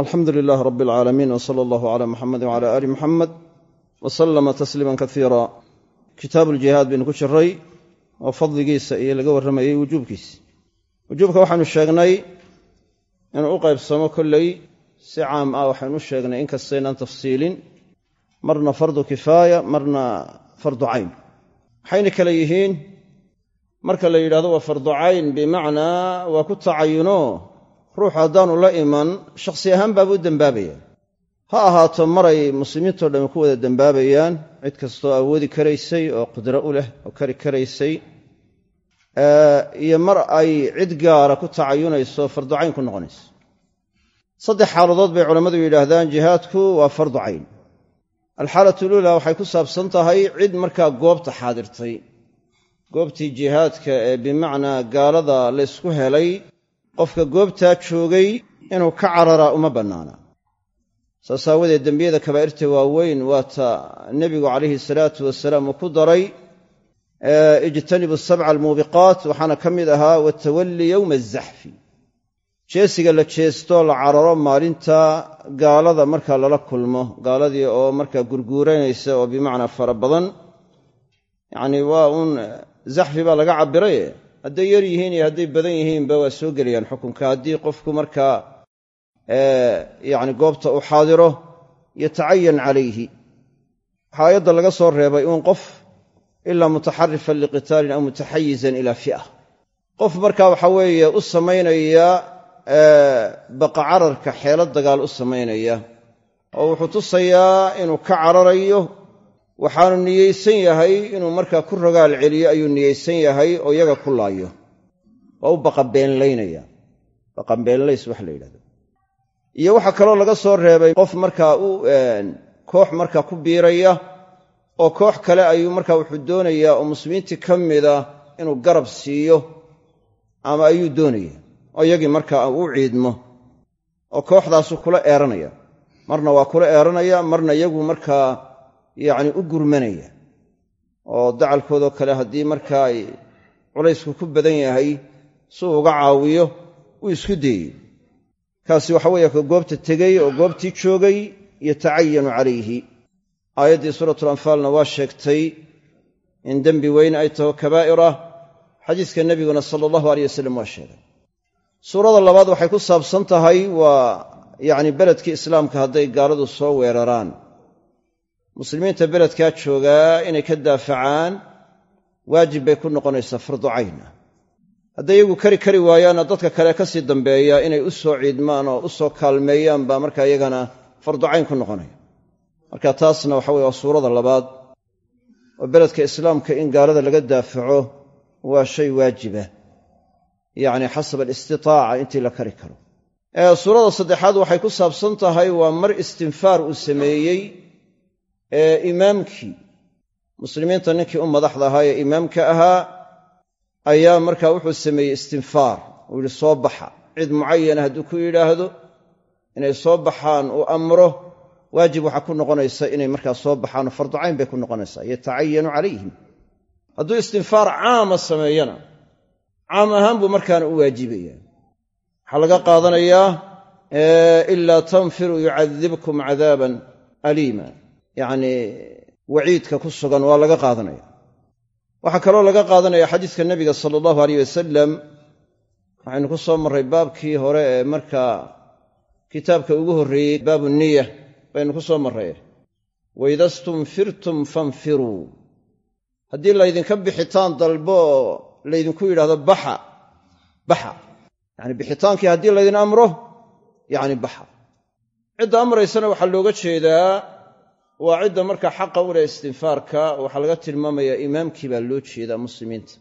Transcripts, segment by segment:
alxamdu lilaah rab alcaalamiin w sala allahu cala muxamedi wcala aali muxamed wa sallama tasliiman kaiira kitaabu ljihaad baynu ku jiray oo fadligiisa iyo laga warramayey wujuubkiisa. Wujuubka waxaynu sheegnay inuu u qaybsamo kolley si caam ah waxaynu u sheegnay inkastaynaan tafsiilin marna fardu kifaaya marna fardu cayn. Waxayna kale yihiin marka la yidhahdo waa fardu bimacnaa waa ku tacayuno ruux haddaanu la iman shakhsi ahaan baaba u dembaabaya ha ahaato maray muslimiintao dhammi ku wada dembaabayaan cid kastoo awoodi karaysay oo qudro u leh oo kari karaysay iyo mar ay cid gaara ku tacayunayso fardu cayn ku noqonayso. Saddex xaaladood bay culammadu yidhaahdaan jihaadku waa fardu cayn. Alxaalatu luula waxay ku saabsan tahay cid markaa goobta xaadirtay. Goobtii jihaadka ee bimacnaa gaalada laysku helay qofka goobtaa joogay inuu ka cararaa uma bannaana. Saas aawadeed dembiyada kabaa'irta waaweyn waata nebigu calayhi salaatu wasalaam uu ku daray ijtanibu sabca almuubiqaat waxaana ka mid ahaa watawalli yowma azaxfi jeesiga la jeestoo la cararo maalinta gaalada markaa lala kulmo gaaladii oo markaa gurguuranaysa oo bimacnaa fara badan. Yacni waa uun zaxfi baa laga cabiraye hadday yar yihiin iyo hadday badan yihiinba waa soo gelayaan xukunka. Haddii qofku markaa yacni goobta uu xaadiro yatacayan calayhi. Waxaa aayadda laga soo reebay uun qof ilaa mutaxarifan liqitaalin aw mutaxayizan ilaa fi'a qof markaa waxa weeye u samaynaya baqa cararka xeelo dagaal u samaynaya oo wuxuu tusayaa inuu ka cararayo waxaanu niyeysan yahay inuu markaa ku rogaal celiyo ayuu niyeysan yahay oo iyaga ku laayo. Waa u baqabeenlaynaya. Baqabeenlays wax la yidhahdo iyo waxaa kaloo laga soo reebay qof markaa u koox markaa ku biiraya oo koox kale ayuu markaa wuxuu doonayaa oo muslimiintii ka mida inuu garab siiyo ama ayuu doonaya oo iyagii markaa u ciidmo oo kooxdaasuu kula eeranaya. Marna waa kula eeranaya marna iyagu markaa yacni u gurmanaya oo dacalkoodoo kale haddii markaa ay culaysku ku badan yahay si uu uga caawiyo uu isku dayey kaasi waxa weeye ka goobta tegey oo goobtii joogay yatacayanu calayhi. Aayaddii suuratul anfaalna waa sheegtay in dembi weyn ay taho kabaa'irah xadiiska nebiguna sala allahu aleyh wasalam waa sheegay. Suurada labaad waxay ku saabsan tahay waa yacni beledkii islaamka hadday gaaladu soo weeraraan muslimiinta beledkaa joogaa inay ka daafacaan waajib bay ku noqonaysaa fardu cayna hadday iyagu kari kari waayaanna dadka kale ka sii dambeeya inay u soo ciidmaan oo u soo kaalmeeyaan baa markaa iyagana fardu cayn ku noqonaya. Marka taasna waxa weye waa suurada labaad. Oo beledka islaamka in gaalada laga daafaco waa shay waajiba yacni xasab alistitaaca intii la kari karo. Suurada saddexaad waxay ku saabsan tahay waa mar istinfaar uu sameeyey ee imaamkii muslimiinta ninkii u madaxda ahaa ee imaamka ahaa ayaa markaa wuxuu sameeyey istinfaar. Uu yidhi soo baxa. Cid mucayana hadduu ku yidhaahdo inay soo baxaan uu amro waajib waxaa ku noqonaysa inay markaa soo baxaanoo fardu cayn bay ku noqonaysaa. Yatacayanu calayhim. Hadduu istinfaar caama sameeyana caam ahaan buu markaana u waajibaya waxaa laga qaadanayaa ilaa tanfiruu yucadibkum cadaaban aliima yacnii waciidka ku sugan waa laga qaadanaya. Waxaa kaloo laga qaadanaya xadiiska nebiga sala allahu aleyh wasalam waxaynu ku soo marray baabkii hore ee markaa kitaabka ugu horreeyey baabu niya baynu ku soo marray. Waida stunfirtum fanfiruu. Haddii laydinka bixitaan dalbo oo laydinku yidhahdo baxa baxa. Yacni bixitaankii haddii laydin amro yacni baxa. Cidda amraysana waxaa looga jeedaa waa cidda markaa xaqa u leh istinfaarka waxaa laga tilmaamayaa imaamkii baa loo jeedaa muslimiinta.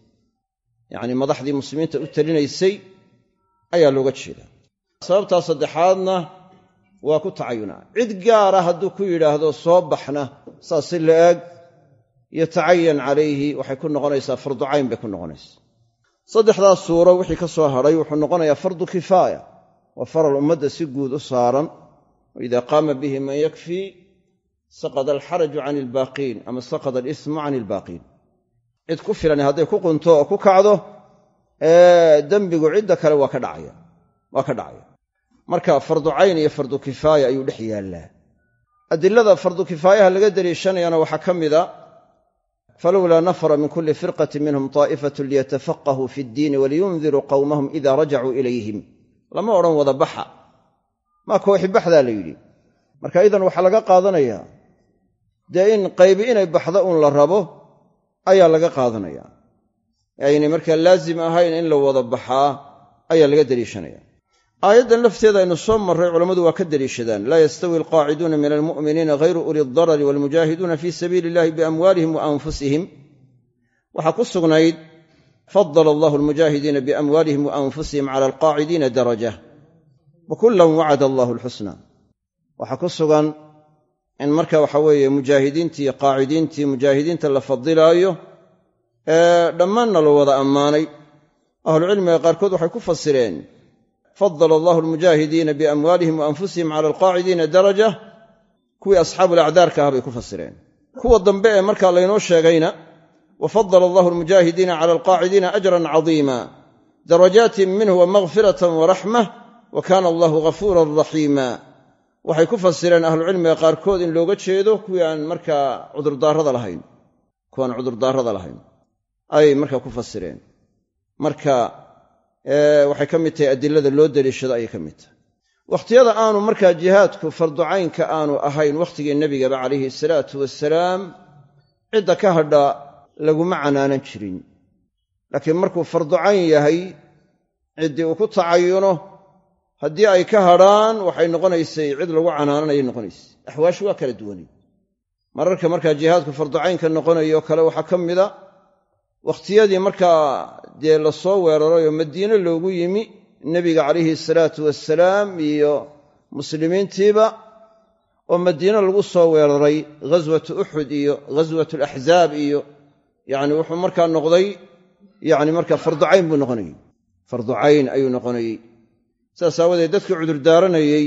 Yacni madaxdii muslimiinta u talinaysay ayaa looga jeedaa. Sababtaa saddexaadna waa ku tacayunaa. Cid gaara hadduu ku yidhaahdo soo baxna saas si la eg yatacayan calayhi waxay ku noqonaysaa fardu cayn bay ku noqonaysaa. Saddexdaas suuro wixii ka soo hadhay wuxuu noqonayaa fardu kifaaya. Waa faral ummadda si guud u saaran wa idaa qaama bihi man yakfii saqada alxaraju can ilbaaqiin ama saqada alismu can ilbaaqiin cid ku filan hadday ku qunto oo ku kacdo dembigu cidda kale waa ka dhacaya waa ka dhacaya. Marka fardu cayn iyo fardu kifaaya ayuu dhex yaallaa. Adilada fardu kifaayaha laga daliishanayana waxaa ka mida falowlaa nafara min kulli firqatin minhum taa'ifatu liyatafaqahuu fi ddiini waliyundiruu qowmahum idaa rajacuu ilayhim. Lama odhan wada baxa. Maa kooxi baxdaa la yidhi. Marka idan waxaa laga qaadanayaa dee in qaybi inay baxda uun la rabo ayaa laga qaadanayaa aynay markaa laazim ahayn in la wada baxaa ayaa laga deliishanaya. Aayaddan lafteeda aynu soo marray culammadu waa ka deliishadaan. Laa yastawi alqaaciduuna min almu'miniina hayru uli aldarari waalmujaahiduuna fii sabiili illahi biamwaalihim wa anfusihim. Waxaa ku sugnayd fadala allahu almujaahidiina biamwaalihim wa anfusihim cala alqaacidiina daraja. Wa kullan wacada allahu alxusna waxaa ku sugan in marka waxa weeye mujaahidiintii qaacidiintii mujaahidiinta la fadilaayo dhammaanna la wada ammaanay. Ahlucilmiga qaarkood waxay ku fasireen fadala allahu almujaahidiina biamwaalihim wa cala alqaacidiina daraja. Kuwii asxaabulacdaarka ah bay ku fasireen. Kuwa dambe ee markaa laynoo sheegayna wa fadala allahu almujaahidiina cala alqaacidiina ajran cadiima darajaatin minhu wa makfiratan wa kaana allahu ghafuuran raxiima waxay ku fasireen ahlucilmiga qaarkood in looga jeedo kuwii aan markaa cudurdaarada lahayn kuwaan cudurdaarada lahayn. Ayay markaa ku fasireen marka waxay ka mid tahay adilada loo deliishado ayay ka mid tahay. Wakhtiyada aanu markaa jihaadku farducaynka aanu ahayn wakhtigii nebigaba calayhi salaatu wasalaam cidda ka hadha laguma canaanan jirin. Laakiin markuu farducayn yahay ciddii uu ku tacayuno haddii ay ka hadrhaan waxay noqonaysay cid lagu canaananayay noqonaysay. Axwaashu waa kala duwanay mararka markaa jihaadku farducaynka noqonayo kale waxaa ka mida wakhtiyadii markaa dee la soo weeraray oo madiine loogu yimi nebiga calayhi salaatu wasalaam iyo muslimiintiiba oo madiine lagu soo weeraray ghaswatu uxud iyo ghaswatu alaxzaab iyo yacni wuxuu markaa noqday yacni markaa farducayn buu noqonayey farducayn ayuu noqonayey sidaas aawadeed dadkii cudurdaaranayey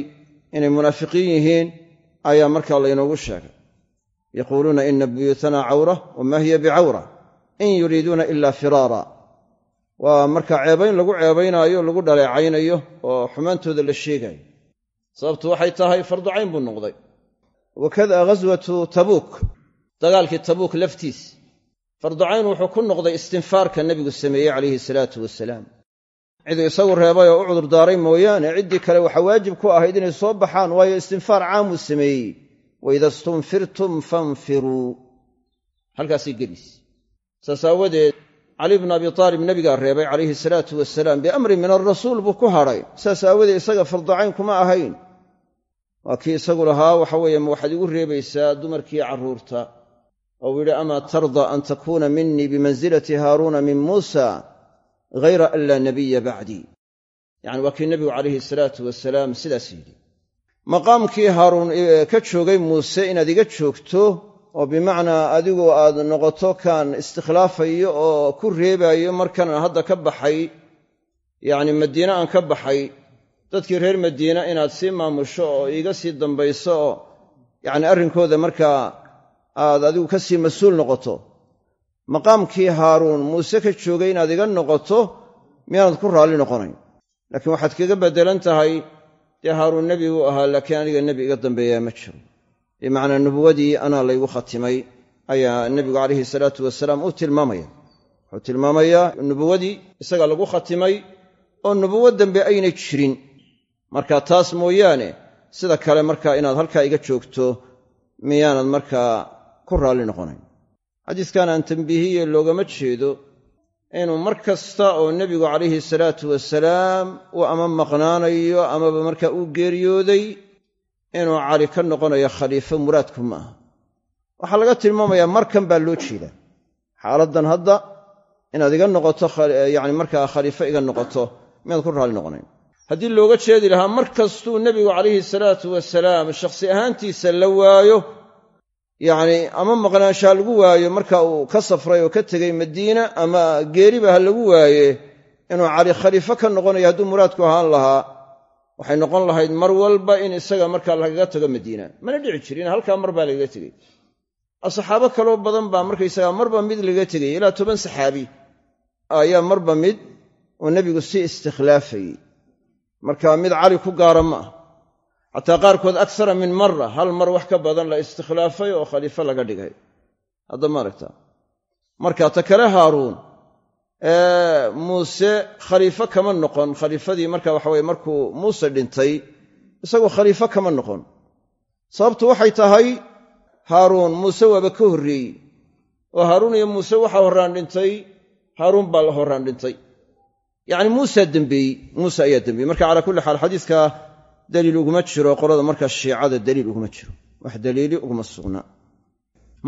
inay munaafiqiin yihiin ayaa markaa laynoogu sheegay. Yaquuluuna ina buyuutana cawra wama hiya bicawra in yuriiduuna ila firaara. Waa markaa ceebayn lagu ceebaynaayo lagu dhaleecaynayo oo xumaantooda la sheegaayo sababtu waxay tahay farducayn buu noqday. Wakada ghaswatu tabuuk dagaalkii tabuuk laftiis. Farducayn wuxuu ku noqday istinfaarka nebigu sameeyey calayhi salaatu wasalaam ciduu isagu reebay oo u cudurdaaray mooyaane ciddii kale waxaa waajib ku ahayd inay soo baxaan waayo istinfaar caamuu sameeyey. Waida stunfirtum fanfiruu. Halkaasay geliis saas aawadeed cali bnu abi taalib nebigaa reebay calayhi salaatu wasalaam biamri min alrasuul buu ku hadhay saas aawadeed isaga farducayn kuma ahayn. Waa kii isagu lahaa waxa weeye ma waxaad igu reebaysaa dumarkii carruurta. Oo uu yidhi amaa tarda an takuuna minii bimansilati haaruuna min muusa hayra an laa nabiya bacdii yacni waa kii nebigu calayhi salaatu wasalaam sidaas yidhi maqaamkii haaruun ka joogay muuse inaad iga joogto oo bimacnaa adigu aad noqoto kaan istikhlaafayo oo ku reebaayo markanaan hadda ka baxay yacni madiine aan ka baxay dadkii reer madiina inaad sii maamusho oo iiga sii dambayso oo yacni arrinkooda markaa aad adigu ka sii mas'uul noqoto maqaamkii haaruun muuse ka joogay inaad iga noqoto miyaanad ku raalli noqonayn. Laakiin waxaad kaga beddelan tahay dee haaruun nebiguu ahaa laakiin aniga nebi iga dambeeyaa ma jiro. Bimacnaa nubuwadii anaa laygu khatimay ayaa nebigu calayhi salaatu wasalaam uu tilmaamaya. Wuxuu tilmaamayaa nubuwadii isaga lagu khatimay oo nubuwo dambe aynay jirin. Marka taas mooyaane sida kale markaa inaad halkaa iga joogto miyaanad markaa ku raalli noqonayn xadiiskan aan tambiihiye loogama jeedo inuu mar kasta oo nebigu calayhi salaatu wasalaam uu ama maqnaanayo amaba markaa uu geeriyooday inuu cali ka noqonayo khaliifo muraadku ma aha. Waxaa laga tilmaamayaa markan baa loo jeedaa xaaladdan hadda inaad iga noqoto yacni markaa khaliifo iga noqoto miyaad ku raalli noqonayn. Haddii looga jeedi lahaa mar kastuu nebigu calayhi salaatu wasalaam shakhsi ahaantiisa la waayo yacni ama maqnaanshaa lagu waayo marka uu ka safray oo ka tegey madiina ama geeriba ha lagu waaye inuu cali khaliifo ka noqonayo hadduu muraadku ahaan lahaa waxay noqon lahayd mar walba in isaga markaa lagaga tago madiina. Mana dhici jirin halkaa mar baa lagaga tegey asxaabo kaloo badan baa markaysagaa marba mid lagaga tegay ilaa toban saxaabi ayaa marba mid uu nebigu si istiklaafayey marka mid cali ku gaara ma ah xataa qaarkood aksara min mara hal mar wax ka badan la istiklaafay oo khaliifo laga dhigay. Hadda maaragta marka ta kale haaruun. Muuse khaliifo kama noqon. Khaliifadii marka waxa weye markuu muuse dhintay isagu khaliifo kama noqon. Sababtu waxay tahay haaruun muuse waaba ka horreeyey. Oo haaruun iyo muuse waxaa horraan dhintay haaruun baa la horraan dhintay. Yacni muusaa dembeeyey. Muuse ayaa dembeeyey. Marka calaa kulli xaal xadiiska daliil uguma jiro qolada markaa shiicada daliil uguma jiro. Wax daliili uguma sugna.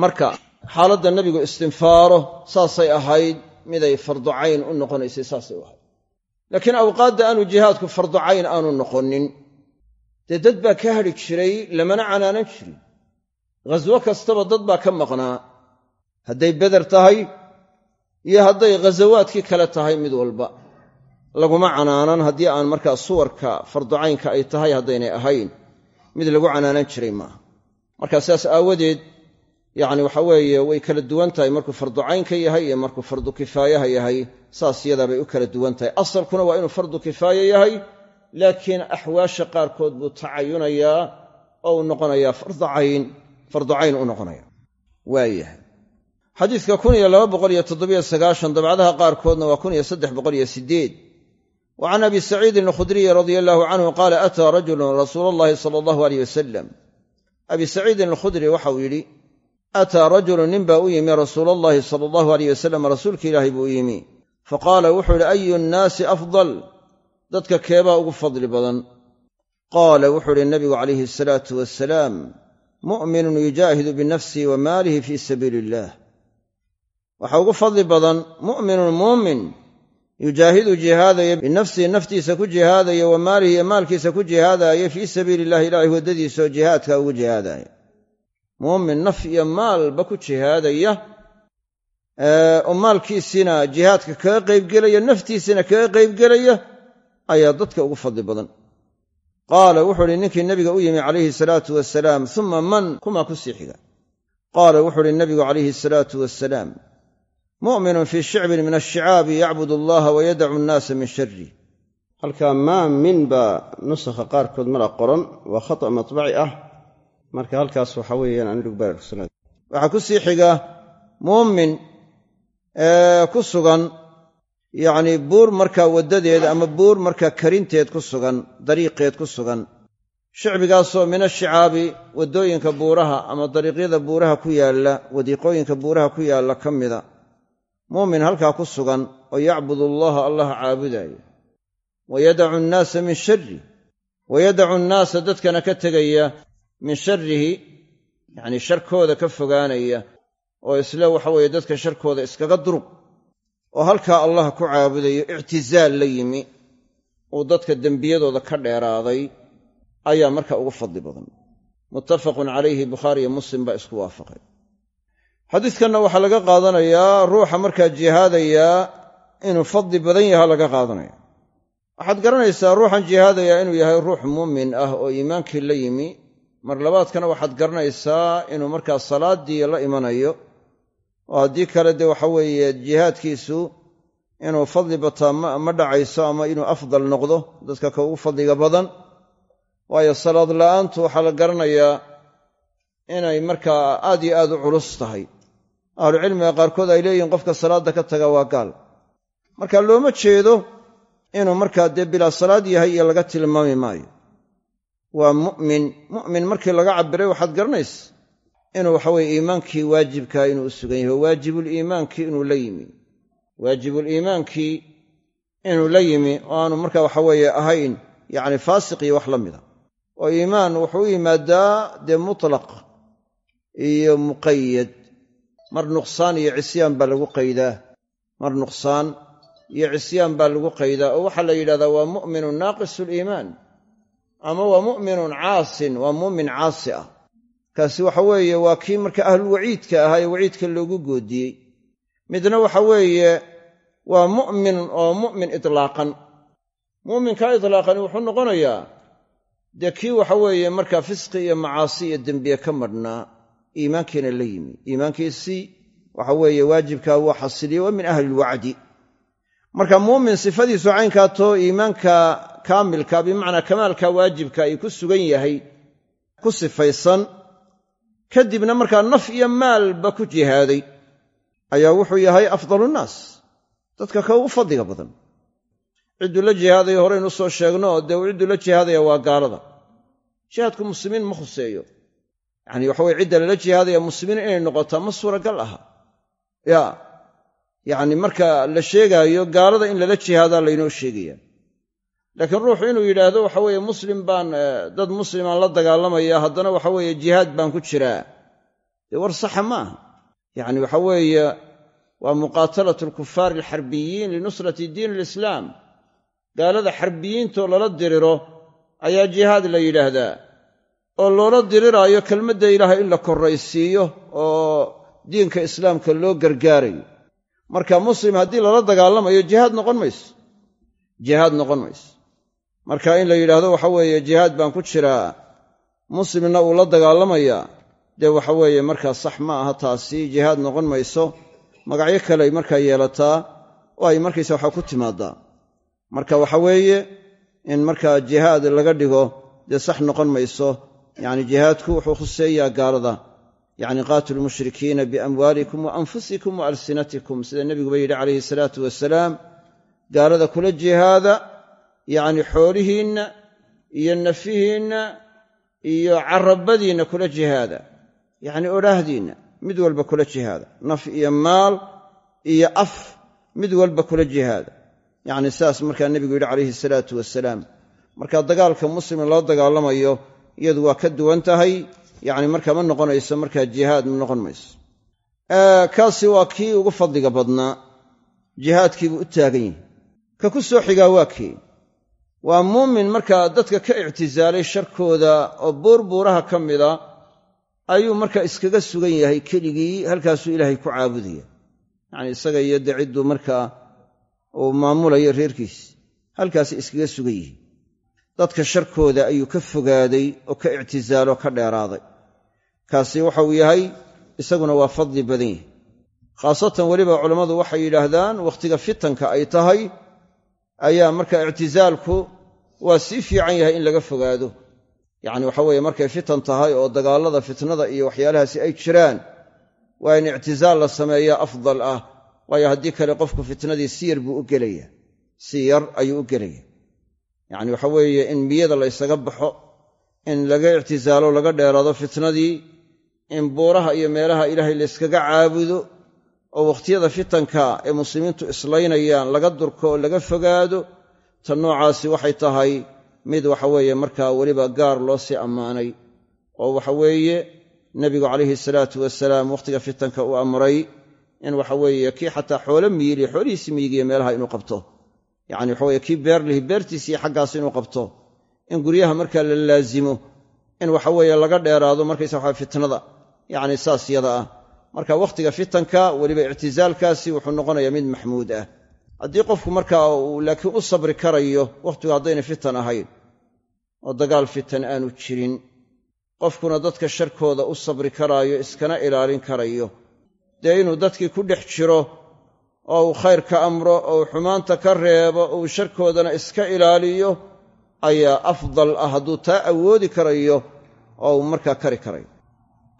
Marka xaaladda nebigu istinfaaro saasay ahayd miday farducayn u noqonaysay saasay u ahayd. Laakiin awqaadda aanu jihaadku farducayn aanu noqonin dee dad baa ka hadhi jiray lamana canaanan jirin. Ghaswo kastaba dad baa ka maqnaa. Hadday beder tahay iyo hadday ghasawaadkii kale tahay mid walba laguma canaanan haddii aan markaa suwarka farducaynka ay tahay haddaynay ahayn. Mid lagu canaanan jiray maaha. Marka sidaas aawadeed yacni waxa weeye way kala duwan tahay markuu farducaynka yahay iyo markuu fardu kifaayaha yahay. Saas yadaabay u kala duwan tahay. Asalkuna waa inuu fardu kifaaye yahay laakiin axwaasha qaarkood buu tacayunayaa oo uu noqonayaa farducayn farducayn u noqonaya waayahay. Xadiidka dabcadaha qaarkoodna waa wa can abi saciidin alkhudriyi radia allahu canhu qaala ataa rajulun rasuula allahi sala allahu aleyh wasalam abi saciidin alkhudri waxauu yidhi ataa rajulun nin baa u yimi rasuula allahi sala allahu aleyh wasalam rasuulka ilaahay buu u yimi. Faqaala wuxuu yidhi ayu nnaasi afdal? Dadka keebaa ugu fadli badan. Qaala wuxuu idhi nabigu calayhi asalaatu wasalaam mu'minun yujaahidu binafsihi wa maalihi fii sabiili illah waxaa ugu fadli badan mu'minun muumin yujaahidu jihaadaya binafsihi naftiisa ku jihaadaya wa maalihi iyo maalkiisa ku jihaadaaya fii sabiili illahi ilaahay waddadiisa oo jihaadka ugu jihaadaya. Muumin naf iyo maalba ku jihaadaya oo maalkiisina jihaadka kaga qaybgelaya naftiisina kaga qaybgelaya ayaa dadka ugu fadli badan. Qaala wuxuu uhi ninkii nabiga u yimi calayhi salaatu wasalaam uma man? Kumaa ku sii xiga. Qaala wuxuu uhi nabigu calayhi salaatu wasalaam mu'minun fii shicbin min ashicaabi yacbud allaha wa yadacu annaasa min shari halkaa maa min baa nusakha qaarkood mala qoran waa khata matbaci ah. Marka halkaas waxa weeyaan waxaa ku sii xiga muumin ku sugan yacnii buur markaa waddadeed ama buur markaa karinteed ku sugan dariiqeed ku sugan. Shicbigaasoo min ashicaabi waddooyinka buuraha ama dariiqyada buuraha ku yaalla wadiiqooyinka buuraha ku yaalla ka mida muumin halkaa ku sugan oo yacbudu allaha allah caabudaayo. Wa yadacu annaasa min shari wa yadacu annaasa dadkana ka tegaya min sharihi yacnii sharkooda ka fogaanaya oo isle waxa weeye dadka sharkooda iskaga durug oo halkaa allah ku caabudayo ictizaal la yimi uu dadka dembiyadooda ka dheeraaday ayaa marka ugu fadli badan. Muttafaqun calayhi bukhaari iyo muslim baa isku waafaqay xadiidkanna waxaa laga qaadanayaa ruuxa markaa jihaadayaa inuu fadli badan yaha laga qaadanaya. Waxaad garanaysaa ruuxan jihaadayaa inuu yahay ruux muumin ah oo iimaankii la yimi. Mar labaadkana waxaad garanaysaa inuu markaa salaaddii la imanayo. Oo haddii kale dee waxa weeye jihaadkiisu inuu fadli bataa ma dhacayso ama inuu afdal noqdo dadka ka ugu fadliga badan. Waayo salaad la'aantu waxaa la garanayaa inay markaa aad iyo aad u culus tahay ahlucilmiga qaarkood ay leeyihiin qofka salaadda ka taga waa gaal. Marka looma jeedo inuu markaa dee bilaa salaad yahay iyo laga tilmaami maayo. Waa mu'min mu'min markii laga cabbiray waxaad garanaysa inuu waxaweye iimaankii waajibkaa inuu u sugan yahay waajibuliimaankii inuu la yimi. Waajibuliimaankii inuu la yimi oo aanu marka waxaweeye ahayn yacni faasiq iyo wax la mida. Oo iimaan wuxuu u yimaadaa dee mutlaq iyo muqayad mar nuqsaan iyo cisyaan baa lagu qaydaa. Mar nuqsaan iyo cisyaan baa lagu qaydaa. Oo waxaa la yidhahdaa waa mu'minun naaqisu liimaan ama waa mu'minun caasin. Waa muumin caasi ah. Kaasi waxa weeye waa kii marka ahlulwaciidka ahaa ee waciidka loogu goodiyey. Midna waxa weeye waa mu'min oo mu'min itlaaqan. Mu'minkaa itlaaqani wuxuu noqonayaa dee kii waxa weeye markaa fisqi iyo macaasi iyo dembiye ka madhnaa iimaankiina la yimi. Iimaankiisii waxa weeye waajibkaa wuu xasiliyey waa min ahli ilwacdi marka muumin sifadiisu caynkaato iimaanka kaamilka bimacnaa kamaalka waajibka ay ku sugan yahay ku sifaysan kadibna markaa naf iyo maalba ku jihaaday ayaa wuxuu yahay afdalunnaas dadka ka ugu fadliga badan. Cidduu la jihaadaya horeynu soo sheegno dee cidduu la jihaadaya waa gaalada. Jihaadku muslimiin ma khuseeyo yacani waxa weye cidda lala jihaadaya muslimiin inay noqotaa ma suuragal aha. Ya yacni marka la sheegaayo gaalada in lala jihaadaa laynoo sheegaya. Laakiin ruuxu inuu yidhaahdo waxa weeye muslim baan dad muslimaan la dagaalamaya haddana waxa weeye jihaad baan ku jiraa. Dee war saxa ma aha. Yacni waxa weeye waa muqaatalatu alkufaari alxarbiyiin linusrati diin alislaam. Gaalada xarbiyiintoo lala diriro ayaa jihaad la yidhaahdaa oo loola diriraayo kelmadda ilaahay in la korraysiiyo oo diinka islaamka loo gargaarayo. Marka muslim haddii lala dagaalamayo jihaad noqon mayso. Jihaad noqon mayso. Marka in la yidhaahdo waxa weeye jihaad baan ku jiraa. Muslimna uu la dagaalamayaa dee waxa weeye markaa sax ma aha taasi jihaad noqon mayso. Magacyo kale markaa yeelataa oo ay markaysa waxaa ku timaadaa. Marka waxa weeye in markaa jihaad laga dhigo dee sax noqon mayso yacni jihaadku wuxuu khuseeyaa gaalada. Yacni qaatilu lmushrikiina biamwaalikum wa anfusikum wa alsinatikum. Sida nebiguba yidhi calayhi salaatu wasalaam gaalada kula jihaada yacni xoolihiinna iyo nafihiinna iyo carabadiinna kula jihaada. Yacni odhaahdiinna mid walba kula jihaada. Naf iyo maal iyo af mid walba kula jihaada. Yacni sidaas markaa nebigu yidhi calayhi salaatu wasalaam marka dagaalka muslim loo dagaalamayo iyadu waa ka duwan tahay. Yacni markaa ma noqonayso markaa jihaad ma noqon mayso. Kaasi waa kii ugu fadliga badnaa. Jihaadkiibuu u taagan yahay. Ka ku soo xigaa waa kii. Waa muumin markaa dadka ka ictisaalay sharkooda oo buurbuuraha ka mida ayuu markaa iskaga sugan yahay keligii halkaasuu ilaahay ku caabudaya yacni isaga iyo dee cidduu markaa uu maamulayo reerkiisi halkaasay iskaga sugan yihiin dadka sharkooda ayuu ka fogaaday oo ka ictisaalo ka dheeraaday. Kaasi waxa uu yahay isaguna waa fadli badan yahay. Khaasatan weliba culammadu waxay yidhaahdaan wakhtiga fitanka ay tahay ayaa marka ictisaalku waa sii fiican yahay in laga fogaado. Yacni waxa weeye markay fitan tahay oo dagaallada fitnada iyo waxyaalahaasi ay jiraan waa in ictisaal la sameeyaa afdal ah. Waayo haddii kale qofku fitnadii si yar buu u gelaya si yar ayuu u gelaya yacni waxa weeye in miyada la ysaga baxo in laga ictisaalo laga dheeraado fitnadii in buuraha iyo meelaha ilaahay layskaga caabudo oo wakhtiyada fitanka ee muslimiintu islaynayaan laga durko oo laga fogaado ta noocaasi waxay tahay mid waxaweeye markaa weliba gaar loo sii ammaanay oo waxaweeye nebigu calayhi salaatu wasalaam wakhtiga fitanka uu amray in waxaweeye kii xataa xoolo miiliya xoolihiisi miyigiyo meelaha inuu qabto yacni waxaweye kii beerlihi beertiisii xaggaas inuu qabto in guryaha markaa la laazimo in waxaweeye laga dheeraado markaysa waxa fitnada yacni saas yada ah. Marka wakhtiga fitanka weliba ictisaalkaasi wuxuu noqonayaa mid maxmuud ah. Haddii qofku markaa uu laakiin u sabri karayo wakhtigu haddayna fitan ahayn oo dagaal fitan aanu jirin qofkuna dadka sharkooda u sabri karaayo iskana ilaalin karayo dee inuu dadkii ku dhex jiro oo uu khayr ka amro oo uu xumaanta ka reebo uu sharkoodana iska ilaaliyo ayaa afdal ah hadduu taa awoodi karayo oo uu markaa kari karayo.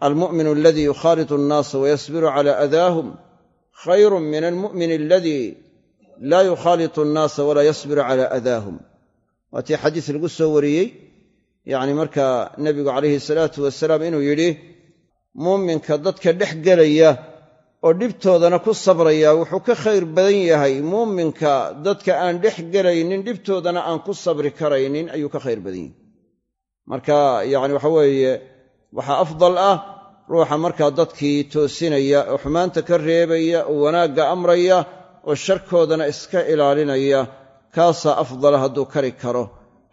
Almu'minu aladii yukhaalitu annaasa wayasbiru cala adaahum khayrun min almu'min aladii laa yukhaalitu annaasa walaa yasbiru cala adaahum waa tii xadiis lagu soo wariyey yacni markaa nebigu calayhi salaatu wasalaam inuu yidhi muuminka dadka dhex gelaya oo dhibtoodana ku sabraya wuxuu ka khayr badan yahay muuminka dadka aan dhex gelaynin dhibtoodana aan ku sabri karaynin ayuu ka khayr badan yahay. Marka yacni waxa weeye waxaa afdal ah ruuxa markaa dadkii toosinaya oo xumaanta ka reebaya oo wanaagga amraya oo sharkoodana iska ilaalinaya kaasaa afdala hadduu kari karo.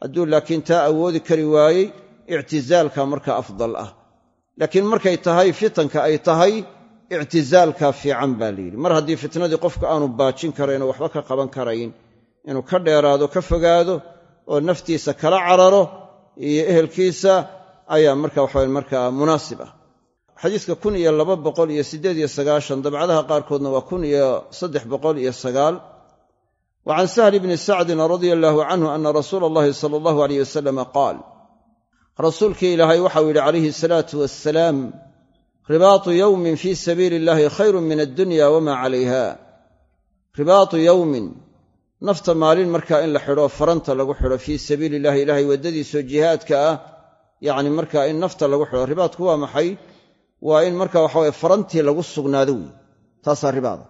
Hadduu laakiin taa awoodi kari waayey ictisaalka markaa afdal ah. Laakiin markay tahay fitanka ay tahay ictisaalkaa fiican baa layidhi mar haddii fitnadii qofka aanu baajin karayn oo waxba ka qaban karayn inuu ka dheeraado ka fogaado oo naftiisa kala cararo iyo ehelkiisa ayaa marka waxawe markaa munaasib ah. Xadiiska kun iyo laba boqol iyo siddeed iyo sagaashan dabcadaha qaarkoodna waa kun iyo saddex boqol iyo sagaal. Wa can sahli bni sacdin radia allaahu canhu ana rasuula allahi sala allahu aleyh wasalama qaal rasuulkii ilaahay waxau yidhi calayhi salaatu wassalaam ribaatu yowmin fii sabiili illahi khayrun min addunya wamaa calayha ribaatu yowmin nafta maalin markaa in la xidho faranta lagu xidho fii sabiili illahi ilahay waddadiisoo jihaadka ah yacni markaa in nafta lagu xidho. Ribaadku waa maxay? Waa in marka waxaweye farantii lagu sugnaado wey taasaa ribaada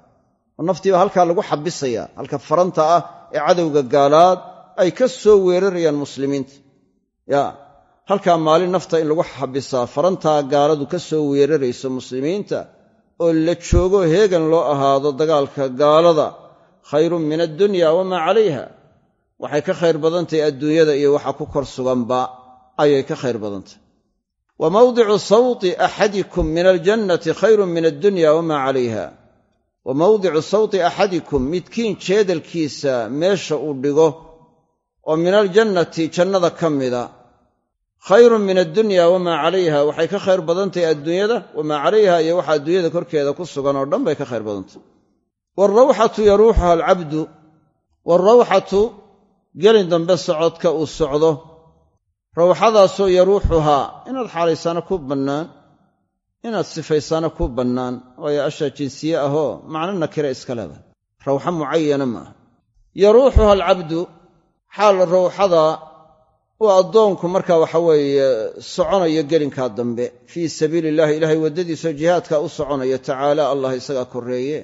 oo naftiiba halkaa lagu xabisaya halka faranta ah ee cadowga gaalaad ay ka soo weerarayaan muslimiinta halkaa maalin nafta in lagu xabisaa farantaa gaaladu ka soo weerarayso muslimiinta oo la joogo heegan loo ahaado dagaalka gaalada khayrun min addunya wamaa calayha. Waxay ka khayr badantahay adduunyada iyo waxa ku kor suganba ayay ka khayr badantahy wa sawti axadikum min aljannati khayrun min addunya wamaa calayha. Wa mawdicu sawti axadikum midkiin jeedalkiisa meesha uu dhigo. Oo min aljannati jannada ka mida khayrun min addunya wamaa calayha. Waxay ka khayr badantahay adduunyada wamaa calayha iyo waxa adduunyada korkeeda ku sugan oo dhan bay ka khayr badantahy waarawxatu yaruuxuha alcabdu. Waarawxatu gelin dambe socodka uu socdo. Rawxadaasoo yaruuxuhaa inaad xaalaysaana ku bannaan inaad sifaysaana ku bannaan waayo ashaa jinsiye ahoo macno nakira iska leedahay. Rawxa mucayana maaha. Yaruuxuha alcabdu xaal rawxada uu addoonku markaa waxa weeye soconayo gelinkaa dambe. Fii sabiili illahi ilaahay waddadiisao jihaadka u soconaya tacaala allah isagaa korreeye.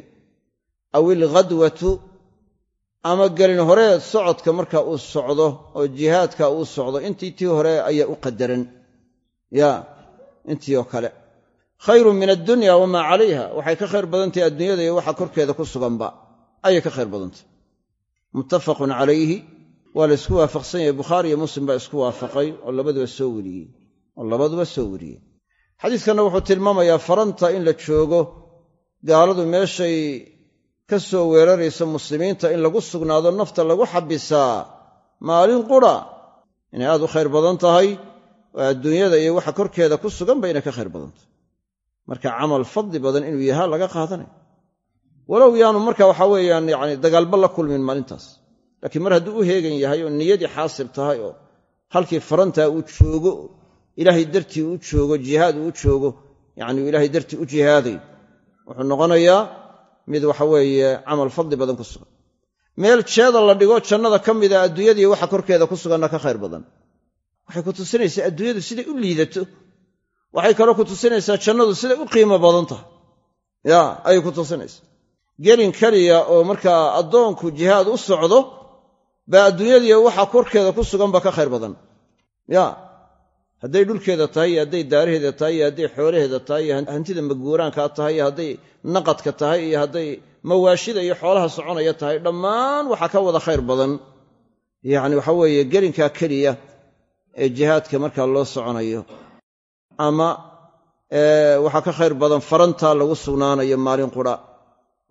Aw ilghadwatu ama gelin hore socodka marka uu socdo oo jihaadka uu socdo intii tii hore ayaa u qadaran. Ya intii oo kale. Khayrun min addunya wamaa calayha. Waxay ka khayr badantahay adduunyada iyo waxa korkeeda ku suganba. Ayay ka khayr badantahy muttafaqun calayhi waa la ysku waafaqsan yahay. Bukhaari iyo muslim baa isku waafaqay oo labaduba soo weriyey oo labaduba soo weriyey xadiiskanna wuxuu tilmaamayaa faranta in la joogo gaaladu meeshay ka soo weeraraysa muslimiinta in lagu sugnaado nafta lagu xabisaa maalin qura. Inay aad u khayr badan tahay oo adduunyada iyo waxa korkeeda ku suganba inay ka khayr badan tahay. Marka camal fadli badan inuu yahaa laga qaadanaya walow yaanu marka waxa weeyaan yacni dagaalba la kulmin maalintaas laakiin mar hadduu u heegan yahay oo niyadii xaasil tahay oo halkii farantaa uu joogo ilaahay dartii u joogo jihaad uu joogo yacni uu ilaahay dartii u jihaaday wuxuu noqonayaa mid waxa weeye camal fadli badan ku sugan. Meel jeeda la dhigo jannada ka mida adduunyadii waxa korkeeda ku suganna ka khayr badan. Waxay ku tusinaysaa adduunyadu siday u liidato. Waxay kaloo ku tusinaysaa jannadu siday u qiimo badan tahay. Ya ayay ku tusinaysaa. Gelin keliya oo markaa addoonku jihaad u socdo baa adduunyadii waxa korkeeda ku suganba ka khayr badan. Ya hadday dhulkeeda tahay iyo hadday daaraheeda tahay iyo hadday xoolaheeda tahay iyo hantida maguuraankaa tahay iyo hadday naqadka tahay iyo hadday mawaashida iyo xoolaha soconaya tahay dhammaan waxaa ka wada khayr badan. Yacni waxa weeye gelinkaa keliya ee jihaadka markaa loo soconayo. Ama waxaa ka khayr badan farantaa lagu sugnaanayo maalin qura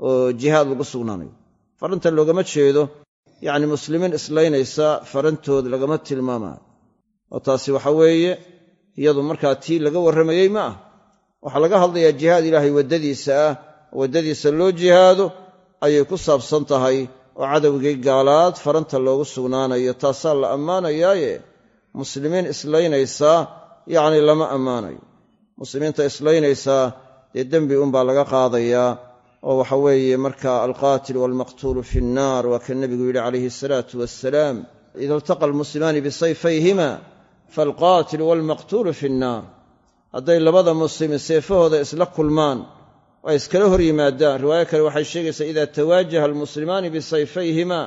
oo jihaad lagu sugnaanayo. Faranta loogama jeedo yacni muslimiin islaynaysa farantood lagama tilmaamaayo oo taasi waxa weeye iyadu markaa tii laga warramayey ma ah. Waxaa laga hadlayaa jihaad ilaahay waddadiisa ah waddadiisa loo jihaado ayay ku saabsan tahay oo cadowgii gaalaad faranta loogu sugnaanayo. Taasaa la ammaanayaaye muslimiin islaynaysaa yacni lama ammaanayo. Muslimiinta islaynaysaa dee dembi unbaa laga qaadayaa oo waxa weeye marka alqaatil waalmaqtuulu fi nnaar waa ka nebigu yidhi calayhi asalaatu wassalaam ida iltaqa almuslimaani bisayfayhima faalqaatilu waalmaqtuulu fi nnaar. Hadday labada muslimi seefahooda isla kulmaan ay iskala hor yimaadaan riwaayo kale waxay sheegaysaa idaa tawaajaha almuslimaani bisayfayhima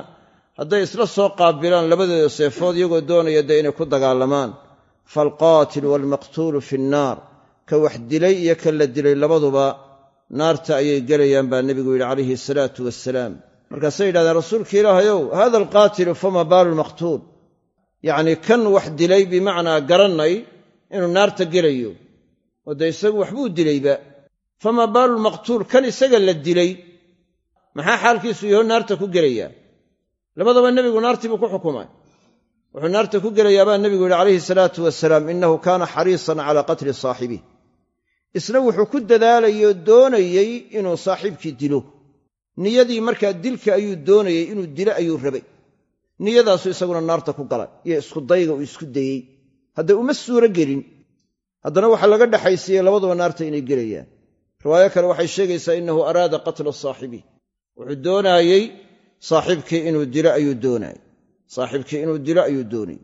hadday isla soo qaabilaan labadooda seefood iyagoo doonaya dee inay ku dagaalamaan. Faalqaatilu waalmaqtuulu fi nnaar ka wax dilay iyo ka la dilay labaduba naarta ayay gelayaan baa nebigu yidhi calayhi asalaatu wassalaam. Markaasay yidhahdeen rasuulka ilaahayow hada alqaatilu fama baalu lmaqtuul yacnii kan wax dilay bimacnaa garannay inuu naarta gelayo. Oo dee isagu waxbuu dilayba. Fama baalu lmaqtuul kan isaga la dilay. Maxaa xaalkiisu yaho naarta ku gelayaa labadaba nebigu naartii buu ku xukumay. Wuxuu naarta ku gelayaa baa nebigu yidhi calayhi salaatu wasalaam innahu kaana xariisan calaa qatli saaxibih isna wuxuu ku dadaalayoo doonayey inuu saaxiibkii dilo. Niyadii markaa dilka ayuu doonayey inuu dilo ayuu rabay. Niyadaasu isaguna naarta ku galay iyo iskudayga uu isku dayey. Hadda uma suuro gelin haddana waxaa laga dhexaysiiyey labaduba naarta inay gelayaan. Riwaayo kale waxay sheegaysaa innahu araada qatla saaxibi. Wuxuu doonaayey saaxiibkii inuu dilo ayuu doonaayey saaxiibkii inuu dilo ayuu doonayey.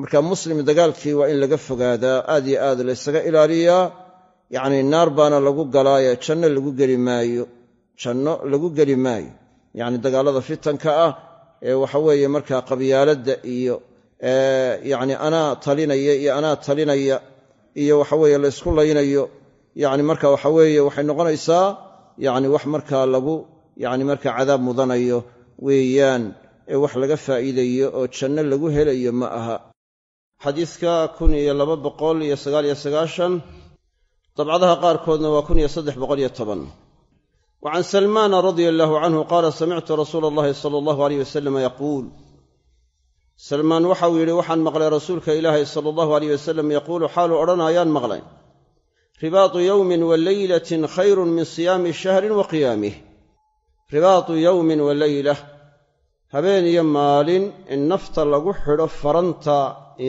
Marka muslim dagaalkii waa in laga fogaadaa aad yo aad laysaga ilaaliyaa yacnii naar baana lagu galaaye janno lagu geli maayo janno lagu geli maayo. Yacni dagaallada fitanka ah ee waxaweeye markaa qabyaaladda iyo yacni anaa talinaya iyo anaa talinaya iyo waxaweeye laysku laynayo yacni marka waxaweeye waxay noqonaysaa yacni wax markaa lagu yacni markaa cadaab mudanayo weeyaan ee wax laga faa'iidayo oo janno lagu helayo ma aha. Xadiiska kun iyo laba boqol iyo sagaaliyo sagaashan dabcadaha qaarkoodna waa kun iyo saddex boqol iyo toban. Wa can salmaana radia allaahu canhu qaala samictu rasuula allahi sala allahu aleyh wasalama yaquul. Salmaan waxau yidhi waxaan maqlay rasuulka ilaahay sala allahu aleyh wasalam yaquulu xaaluu odhanaayaan maqlay. Ribaatu yowmin wa leylatin khayrun min siyaami shahrin wa qiyaamih. Ribaatu yowmin wa leylah habeen iyo maalin in nafta lagu xidho faranta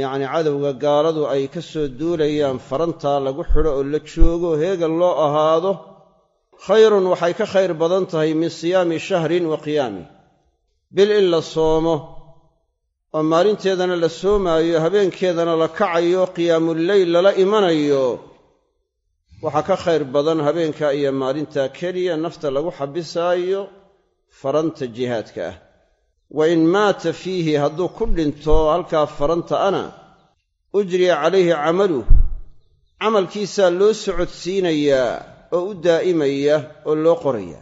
yacni cadowga gaaladu ay ka soo duulayaan farantaa lagu xidho oo la joogo heegan loo ahaado khayrun waxay ka khayr badan tahay min siyaami shahrin wa qiyaamih bil in la soomo oo maalinteedana la soomaayo habeenkeedana la kacayo qiyaamuleyl lala imanayo waxaa ka khayr badan habeenka iyo maalintaa keliya nafta lagu xabisaayo faranta jihaadka ah wa in maata fiihi hadduu ku dhinto halkaa faranta ana ujriya calayhi camaluh camalkiisaa loo socodsiinayaa oo u daa'imaya oo loo qoraya.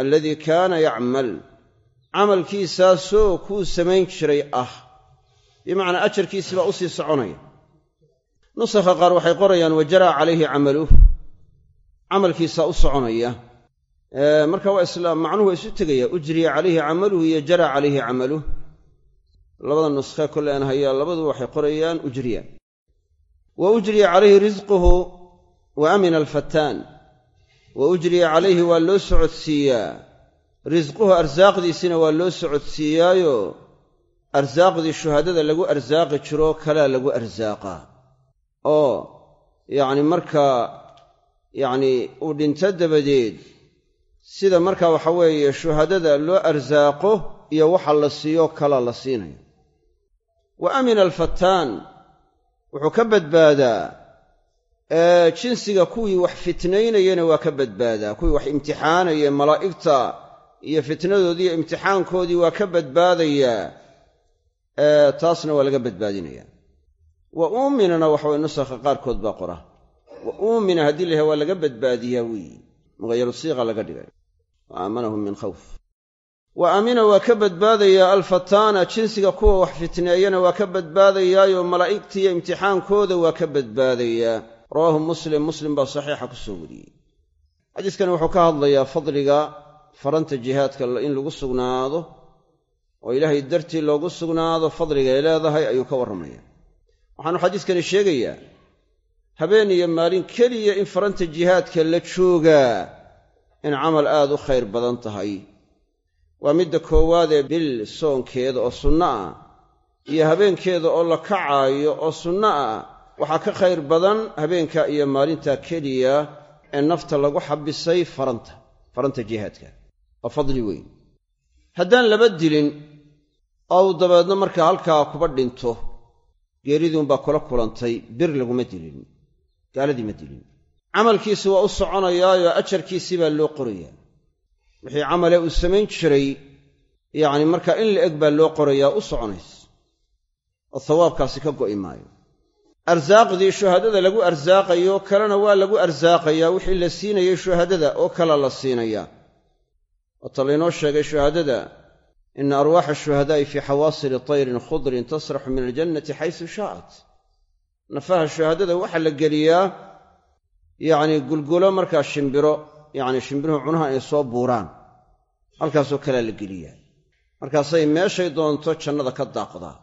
Alladii kaana yacmal camalkiisaasoo kuu samayn jiray ah. Bimacnaa ajarkiisi baa u sii soconaya. Nusakha qaar waxay qorayaan wa jaraa calayhi camaluh camalkiisaa u soconaya marka waa isla macnuhu waa isu tegaya ujriya calayhi camaluhu iyo jaraa calayhi camaluh labada nuskhe aan hayaa labadu waxay qorayaan ujriya wa ujriya calayhi risquhu wa amina alfataan wa ujriya calayhi waa loo socodsiiyaa. Risquhu arsaaqdiisina waa loo socodsiiyaayo. Arsaaqdii shuhadada lagu arsaaqi jiroo kalaa lagu arsaaqaa oo yacni markaa yacni uu dhinto dabadeed sida marka waxa weeye shuhadada loo arsaaqo iyo waxa la siiyo kala la siinayo. Wa amina alfataan wuxuu ka badbaadaa jinsiga kuwii wax fitnaynayana waa ka badbaadaa kuwii wax imtixaanaya malaa'igta iyo fitnadoodii imtixaankoodii waa ka badbaadayaa taasna waa laga badbaadinayaa. Wa uuminana waxaway nusakha qaarkood baa qora. Wa uumina haddii la waa laga badbaadiyaa weeyi muqayaru siiqa laga dhigay. Wa aamanahum min khawf. Wa aamina waa ka badbaadayaa alfataana jinsiga kuwa wax fitneeyana waa ka badbaadayaayo malaa'igtiiyo imtixaankooda waa ka badbaadayaa rawaahu muslim muslim baa saxiixa ku soo wariyey. Xadiiskani wuxuu ka hadlayaa fadliga faranta jihaadka in lagu sugnaado oo ilaahay dartii loogu sugnaado fadligay leedahay ayuu ka warramaya waxaanu xadiiskani sheegayaa habeen iyo maalin keliya in faranta jihaadka la joogaa in camal aad u khayr badan tahay. Waa midda koowaadee bil soonkeeda oo sunno ah iyo habeenkeeda oo la kacaayo oo sunno ah. Waxaa ka khayr badan habeenka iyo maalinta keliya ee nafta lagu xabisay faranta faranta jihaadka. Waa fadli weyn. Haddaan laba dilin uu dabeedna markaa halkaa kuba dhinto geeriduunbaa kula kulantay bir laguma dilin gaaladii ma dilin. Camalkiisi waa u soconayaayoo ajarkiisii baa loo qorayaa. Wixii camale uu samayn jiray yacni markaa in la eg baa loo qorayaa u soconaysa oo hawaabkaasi ka go'i maayo. Arsaaqdii shuhadada lagu arsaaqayo kalena waa lagu arsaaqayaa wixii la siinayay shuhadada oo kala la siinayaa. Waata laynoo sheegay shuhadada ina arwaaxa shuhadaa'i fii xawaasili tayrin khudrin tasraxu min aljannati xaysu shaa'at nafaha shuhadada waxaa la geliyaa yacni gulgulo markaa shimbiro yacni shimbiruhu cunaha ay soo buuraan. Halkaasoo kalea la geliyaa. Markaasay meeshay doonto jannada ka daaqdaa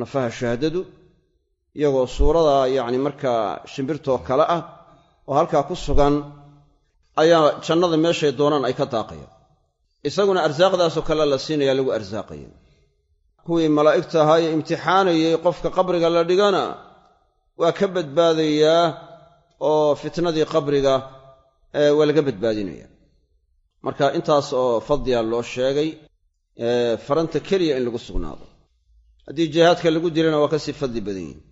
nafaha shuhadadu iyagoo suuradaa yacni markaa shimbirtoo kale ah oo halkaa ku sugan ayaa jannada meeshay doonaan ay ka daaqayaan isaguna arsaaqdaasoo kale la siinaya lagu arsaaqaya. Kuwii malaa'igta ahaa ee imtixaanayay qofka qabriga la dhigana waa ka badbaadayaa oo fitnadii qabriga waa laga badbaadinaya marka intaas oo fadliya loo sheegay faranta keliya in lagu sugnaado. Haddii jihaadka lagu dilana waa ka sii fadli badan yihiin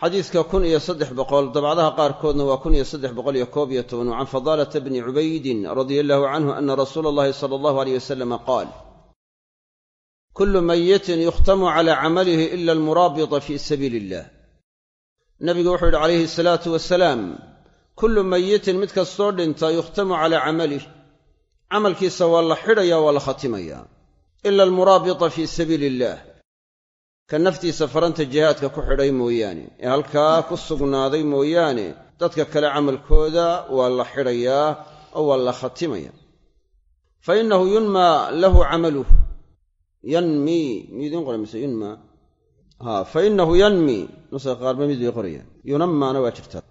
xadiidka kun iyo saddex boqol dabcdaha qaarkoodna waa kun iyo saddex boqol iyo koob iyo toban can fadaalata bni cubaydin radia allahu canhu ana rasuula allahi sala allahu aleyh wasalama qaal kullu mayitin yukhtamu cala camalihi ila almuraabita fi sabiili illah nabigu wuxuu yidhi calayhi asalaatu wasalaam kullu mayitin mid kastoo dhinta yukhtamu calaa camalih camalkiisa waa la xidhaya waa la khatimaya ila almuraabita fii sabiili illaah ka naftiisa faranta jihaadka ku xidhay mooyaane. Ee halkaa ku sugnaaday mooyaane dadka kale camalkooda waa la xidhayaa oo waa la khatimaya fa innahu yunmaa lahu camaluh yanmii miidiin qora mise yunmaa ha fa innahu yanmii nuska qaarba mid bay qorayaan. Yunammaana waa jirtaa.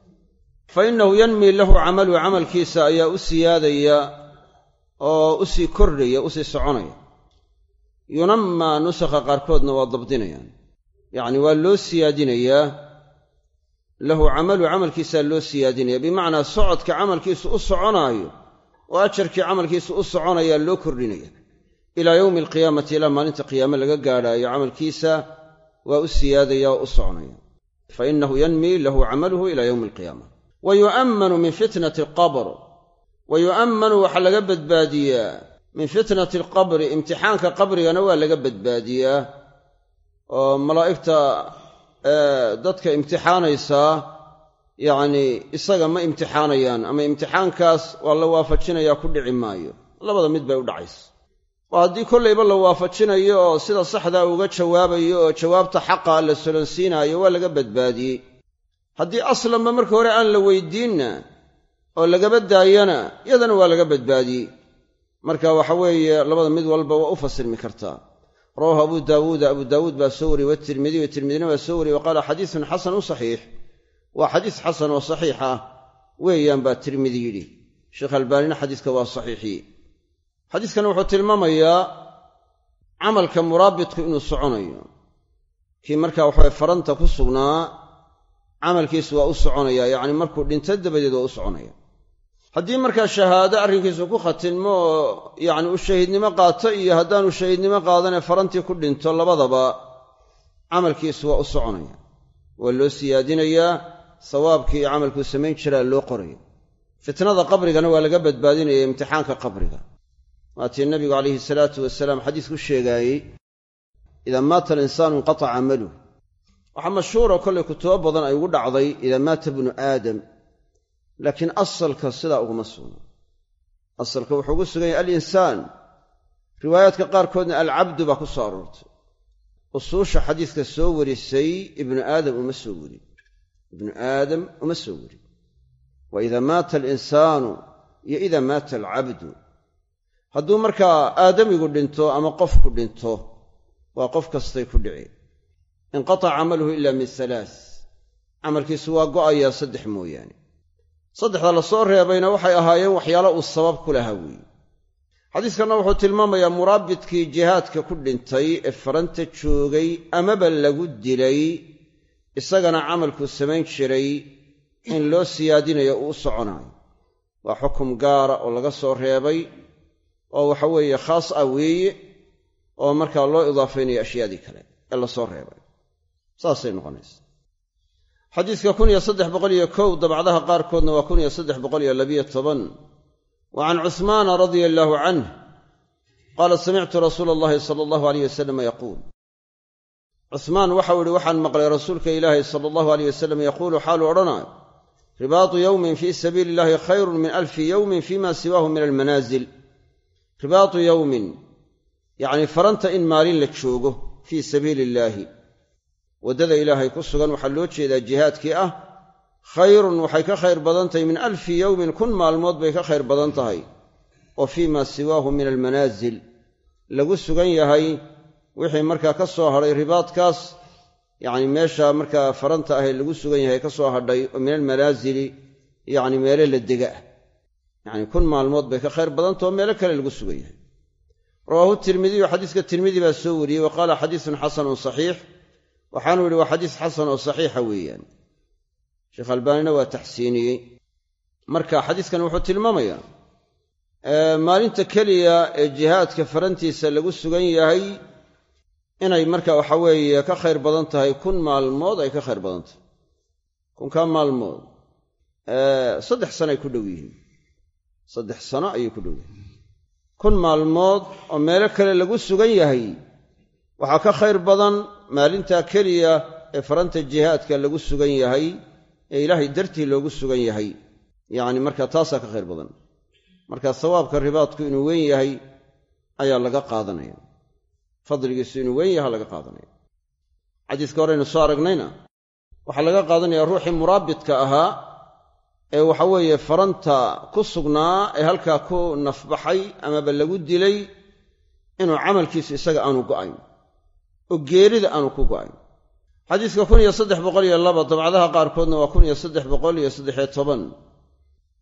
Fa innahu yanmii lahu camaluhu camalkiisa ayaa u siyaadaya oo u sii kordhaya u sii soconaya. Yunammaa nusakha qaarkoodna waa dabdinayaan. Yacni waa loo siyaadinayaa lahu camaluhu camalkiisaa loo siyaadinaya. Bimacnaa socodka camalkiisu u soconaayo oo ajarkii camalkiisu u soconayaa loo kordhinaya. Ilaa yowmi alqiyaamati ilaa maalinta qiyaame laga gaadhaayo camalkiisa waa u siyaadaya oo u soconaya. Fa innahu yanmii lahu camaluhu ilaa yowmi alqiyaama wa yu'ammanu min fitnati alqabr. Wa yu'ammanu waxaa laga badbaadiyaa min fitnati alqabri imtixaanka qabrigana waa laga badbaadiyaa oo malaa'igta dadka imtixaanaysaa yacnii isaga ma imtixaanayaan ama imtixaankaas waa la waafajinayaa ku dhici maayo. Labada mid bay u dhacaysa oo haddii kollayba la waafajinayo oo sida saxdaa uga jawaabayo oo jawaabta xaqa la solonsiinaayo waa laga badbaadiyey. Haddii aslanba marka hore aan la weydiinna oo lagaba daayana yadana waa laga badbaadiyey. Marka waxa weeye labada mid walba waa u fasirmi kartaa rawahu abu daawuuda abu daawuud baa soo wariyey watirmidiy tirmidina waa soo wariyey wa qaala xadiisun xasanun saxiix. Waa xadiis xasan oo saxiix ah. Weeyaan baa tirmidi yidhi. Sheekh albaanina xadiiska waa saxiixiyey xadiiskan wuxuu tilmaamayaa camalka muraabitku inuu soconayo. Kii markaa waxaway faranta ku sugnaa camalkiisu waa u soconaya yacni markuu dhinto dabadeed waa u soconaya. Haddii markaa shahaado arrinkiisu ku khatilmo yacni uu shahiidnimo qaato iyo haddaanu shahiidnimo qaadanee farantii ku dhinto labadaba camalkiisu waa u soconaya. Waa loo siyaadinayaa sawaabkii camalkuu samayn jiraa loo qoraya fitnada qabrigana waa laga badbaadinaya imtixaanka qabriga waatii nabigu calayhi salaatu wasalaam xadiis ku sheegaayey idaa maata alinsaanu inqataca camaluh waxaa mashhuura kollay kutubo badan ay ugu dhacday idaa maata bnu aadam. Laakiin asalka sidaa uguma sugno. Asalka wuxuu ugu sugan yahay alinsaan. Riwaayaadka qaarkoodna alcabdu baa ku soo aroortay. Usuusha xadiiska soo warisay ibnu aadam uma soo werin ibnu aadam uma soo werin wa idaa maata alinsaanu iyo idaa maata alcabdu hadduu markaa aadamigu dhinto ama qofku dhinto waa qof kastay ku dhici. Inqataca camaluhu ila min halaas camalkiisu waa go'ayaa saddex mooyaane. Saddexda la soo reebayna waxay ahaayeen waxyaalo uu sabab ku lahaa weeye. Xadiiskanna wuxuu tilmaamayaa muraabidkii jihaadka ku dhintay ee faranta joogay amaba lagu dilay isagana camalkuu samayn jiray in loo siyaadinayo uu u soconaayo. Waa xukum gaara oo laga soo reebay oo waxa weeye khaas ah weeye oo markaa loo idaafaynayo ashyaadii kale ee la soo reebay. Saasay noqonaysa xadiiska kun iyo saddex boqol iyo kow dabcdaha qaarkoodna waa kun iyo saddex boqol iyo labiyo toban. Wa can cuhmaana radia allaahu canh qaala samictu rasuula allahi sala allahu aleyh wasalam yaquul. Cuhmaan waxau ihi waxaan maqlay rasuulka ilaahi sala allahu aleyh wasalam yaquulu xaaluu odhanaayo ribaatu yowmin fii sabiili illahi khayrun min alfi yowmin fima siwaahu min almanaasil ribaatu yowmin yacnii faranta in maalin la joogo fii sabiili illaahi waddada ilaahay ku sugan waxaa loo jeedaa jihaadkii ah khayrun waxay ka khayr badan tahay min alfi yowmin kun maalmood bay ka khayr badan tahay. Oo fii maa siwaahu min almanaasil lagu sugan yahay wixii markaa ka soo hadhay ribaadkaas yacni meesha markaa faranta ahe lagu sugan yahay ka soo hadhay oo min almanaasili yacni meele la dega yacni kun maalmood bay ka khayr badantah oo meelo kale lagu sugan yahay. Rawaahu tirmidiyu xadiiska tirmidi baa soo wariyey wa qaala xadiisun xasanun saxiix. Waxaanu yidhi waa xadiis xasan oo saxiixa weeyaan. Sheekh albaanina waa taxsiiniyey. Marka xadiiskan wuxuu tilmaamayaa maalinta keliya ee jihaadka farantiisa lagu sugan yahay inay marka waxa weeye ka khayr badan tahay kun maalmood ay ka khayr badan tahay. Kunkaa maalmood saddex sano ay ku dhow yihiin saddex sano ayay ku dhow kun maalmood oo meelo kale lagu sugan yahay waxaa ka khayr badan maalintaa keliya ee faranta jihaadka lagu sugan yahay ee ilaahay dartii loogu sugan yahay. Yacni marka taasaa ka khayr badan. Marka sawaabka ribaadku inuu weyn yahay ayaa laga qaadanaya. Fadligiisu inuu weyn yaha laga qaadanaya. Xadiiska horeynu soo aragnayna waxaa laga qaadanayaa ruuxii muraabidka ahaa ee waxa weeye faranta ku sugnaa ee halkaa ku nafbaxay amaba lagu dilay inuu camalkiisu isaga aanu go'ayn oo geerida aanu ku go'ayn. Xadiiska dabcadaha qaarkoodna waa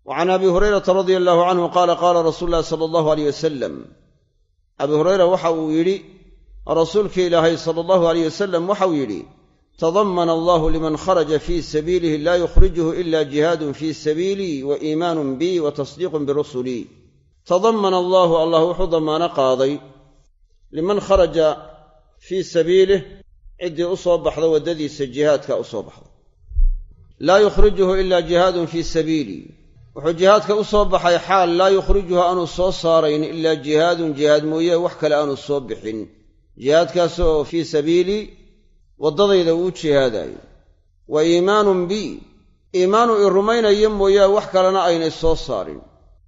wa can abi hurayrata radia allahu canhu qaala qaala rasuulu llahi sala allahu aleyh wasalam abi hurayra waxa uu yidhi rasuulkii ilaahay sala allahu aleyh wasalam waxau yidhi tadamana allahu liman kharaja fii sabiilihi laa yukhrijuhu ila jihaadun fii sabiilii wa iimaanun bii wa tasdiiqun birusulii tadamana allaahu allah wuxuu damaano qaaday liman kharaja fii sabiilih ciddii u soo baxda waddadiisa jihaadka u soo baxda laa yukhrijuhu ila jihaadun fii sabiilii wuxuu jihaadka u soo baxay xaal laa yukhrijuhu aanu soo saarayn ilaa jihaadun jihaad mooye wax kale aanu soo bixin jihaadkaasoo fii sabiilii waddadayda uu jihaadaayo wa iimaanun bii iimaanu i rumaynayo mooye wax kalena aynay soo saarin.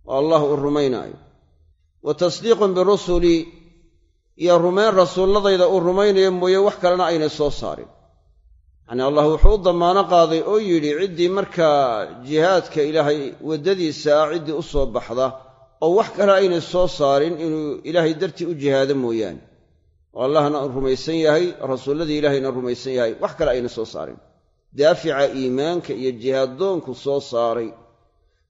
Oo allah u rumaynaayo. Wa tasdiiqun birusulii iyo rumayn rasuulladayda uu rumaynayo mooye wax kalena aynay soo saarin. Yacnii allah wuxuu u damaano qaaday oo yidhi ciddii markaa jihaadka ilaahay waddadiisa ah ciddii u soo baxda oo wax kale aynay soo saarin inuu ilaahay dartii u jihaado mooyaane oo allahna rumaysan yahay rasuulladii ilaahayna rumaysan yahay. Wax kale ayna soo saarin. Daafica iimaanka iyo jihaaddoonku soo saaray.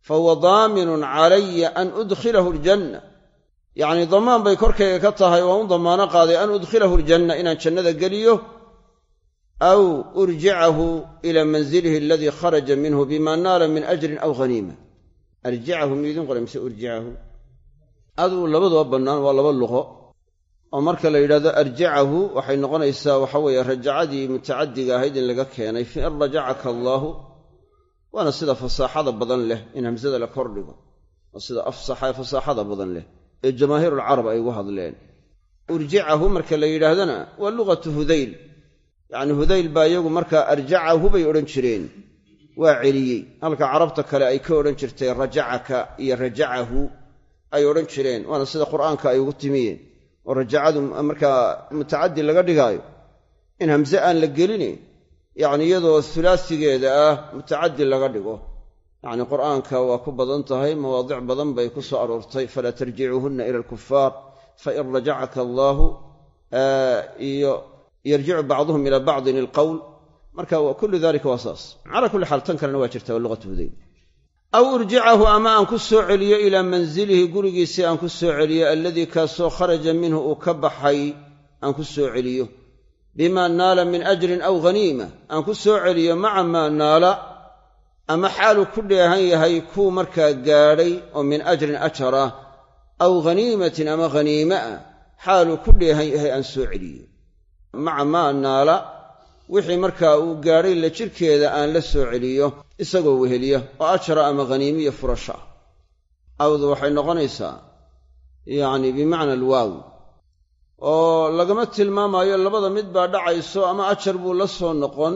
Fa huwa daaminun calaya an udkhilahu aljanna. Yacnii damaan bay korkayga ka tahay waan u damaano qaaday an udkhilahu aljanna inaan jannada geliyo aw urjicahu ilaa manzilihi aladii kharaja minhu bima naala min ajrin aw haniima arjicahu miidin qora mise urjicahu? Aduu labaduba bannaan waa laba luqo oo marka la yidhahdo arjacahu waxay noqonaysaa waxa weeye rajacadii mutacadiga ahayd in laga keenay fi in rajacaka allaahu waana sida fasaaxada badan leh in hamsada la kordhigo waa sida afsaxa ee fasaaxada badan leh ee jamaahiirulcarab ay ugu hadleen. Urjicahu marka la yidhaahdana waa luqatu hudayl. Yacni hudayl baa iyagu markaa arjacahu bay odhan jireen waa celiyey. Halka carabta kale ay ka odhan jirtay rajacaka iyo rajacahu ay odhan jireen waana sida qur'aanka ay ugu timiyeen oo rajacadu markaa mutacaddi laga dhigaayo in hamse aan la gelini yacni iyadoo hulaasigeeda ah mutacaddi laga dhigo. Yacni qur'aanka waa ku badan tahay mawaadic badan bay ku soo aroortay. Falaa tarjicuuhunna ila alkufaar fain rajacaka allaahu iyo yarjicu bacduhum ila bacdin ilqowl marka kullu dalika waa saas calaa kulli aw urjicahu ama aan ku soo celiyo ilaa manzilihi gurigiisii aan ku soo celiyo alladii kaasoo kharaja minhu uu ka baxay aan ku soo celiyo. Bimaa naala min ajrin aw haniima aan ku soo celiyo maca maa naala ama xaaluu ku dheehan yahay kuu markaa gaadhay oo min ajrin ajar ah aw haniimatin ama haniime ah xaaluu ku dheehan yahay aan soo celiyo. Maca maa naala wixii markaa uu gaadhay la jirkeeda aan la soo celiyo isagoo weheliya oo ajra ama haniimiya furasho ah awdu waxay noqonaysaa yacni bimacna alwaaw oo lagama tilmaamaayo labada mid baa dhacayso ama ajar buu la soo noqon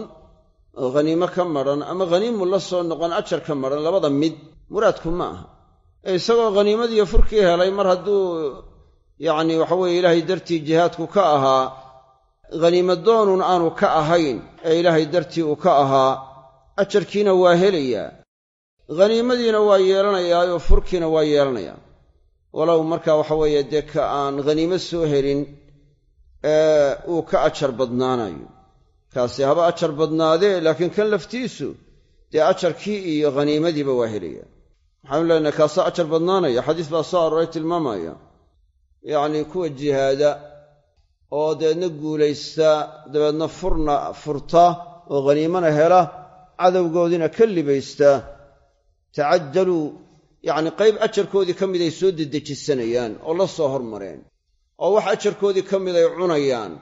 haniimo ka madhan ama haniimuu la soo noqon ajar ka madhan labada mid. Muraadku ma aha. Ee isagoo haniimadiiyo furkii helay mar hadduu yacni waxaweye ilaahay dartii jihaadku ka ahaa haniimadoonun aanu ka ahayn ee ilaahay dartii uu ka ahaa ajarkiina waa helayaa. Haniimadiina waa yeelanayaayoo furkiina waa yeelanayaa. Walow marka waxa weeye dee ka aan haniimo soo helin ee uu ka ajar badnaanayo. Kaasi haba ajar badnaadee laakiin kan laftiisu dee ajarkii iyo haniimadiiba waa helaya maxaanu leenahay kaasaa ajar badnaanaya. Xadiis baa soo arooray tilmaamaya. Yacnii kuwa jihaada oo dabeedna guulaysta dabeedna furna furta oo khaniimana hela cadowgoodiina ka libaysta. Tacajaluu yacni qayb ajarkoodii ka mid ay soo dedejisanayaan oo la soo hormareen oo wax ajarkoodii ka mid ay cunayaan.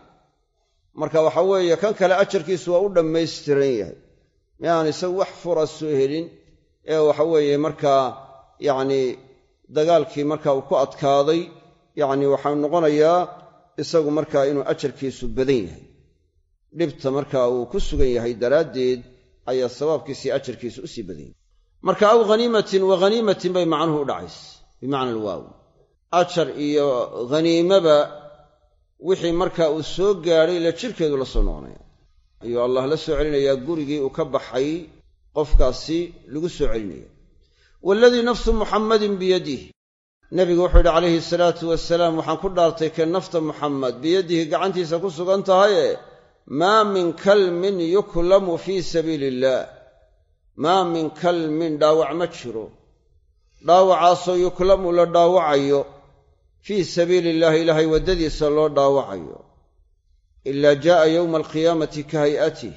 Marka waxa weeye kan kale ajarkiisu waa u dhammaystiran yahay. Miaan isagu wax fura soo helin ee waxa weeye markaa yacni dagaalkii marka uu ku adkaaday yacni waxaa noqonayaa isagu markaa inuu ajarkiisu badan yahay. Dhibta marka uu ku sugan yahay daraaddeed ayaa sawaabkiisii ajarkiisu u sii badan yahay. Marka aw haniimatin wa haniimatin bay macnuhu u dhacays bimacna alwaaw. Ajar iyo haniimaba wixii marka uu soo gaadhay la jirkeedu la soo noqonaya. Ayuu allah la soo celinayaa gurigii uu ka baxay qofkaasi lagu soo celinaya waaladii nafsu muxammadin biyadih nebigu wuxuu yidhi calayhi salaatu wasalaam waxaan ku dhaartay kee nafta muxammed biyadihi gacantiisa ku sugan tahaye? Maa min kalmin yuklamu fii sabiili illaah maa min kalmin dhaawac ma jiro. Dhaawacaasoo yuklamu la dhaawacayo fii sabiili illaahi ilaahay waddadiisa loo dhaawacayo. Ilaa jaa'a yowma alqiyaamati ka hay'atih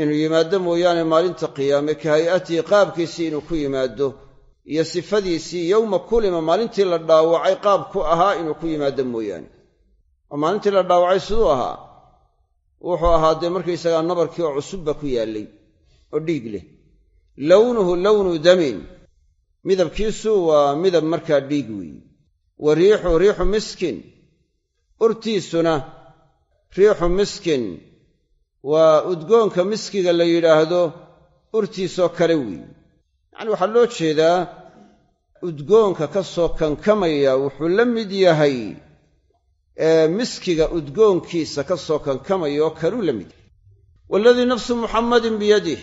inuu yimaado mooyaane maalinta qiyaame ka hay'atihi qaabkiisii inuu ku yimaado iyo sifadiisii yowma kulima maalintii la dhaawacay qaab ku ahaa inuu ku yimaado mooyaane. Oo maalintii la dhaawacay siduu ahaa. Wuxuu ahaa dee markaysagaa nabarkii oo cusubba ku yaallay oo dhiig leh. Lownuhu lownu damin. Midabkiisu waa midab markaa dhiig weeye wa riixu riixu miskin. Urtiisuna riixu miskin. Waa udgoonka miskiga la yidhaahdo urtiisoo kale weeye yacni waxaa loo jeedaa udgoonka ka soo kankamaya wuxuu la mid yahay miskiga udgoonkiisa ka soo kankamaya oo kaluu la mid yahay. Waaladii nafsu muxammadin biyadih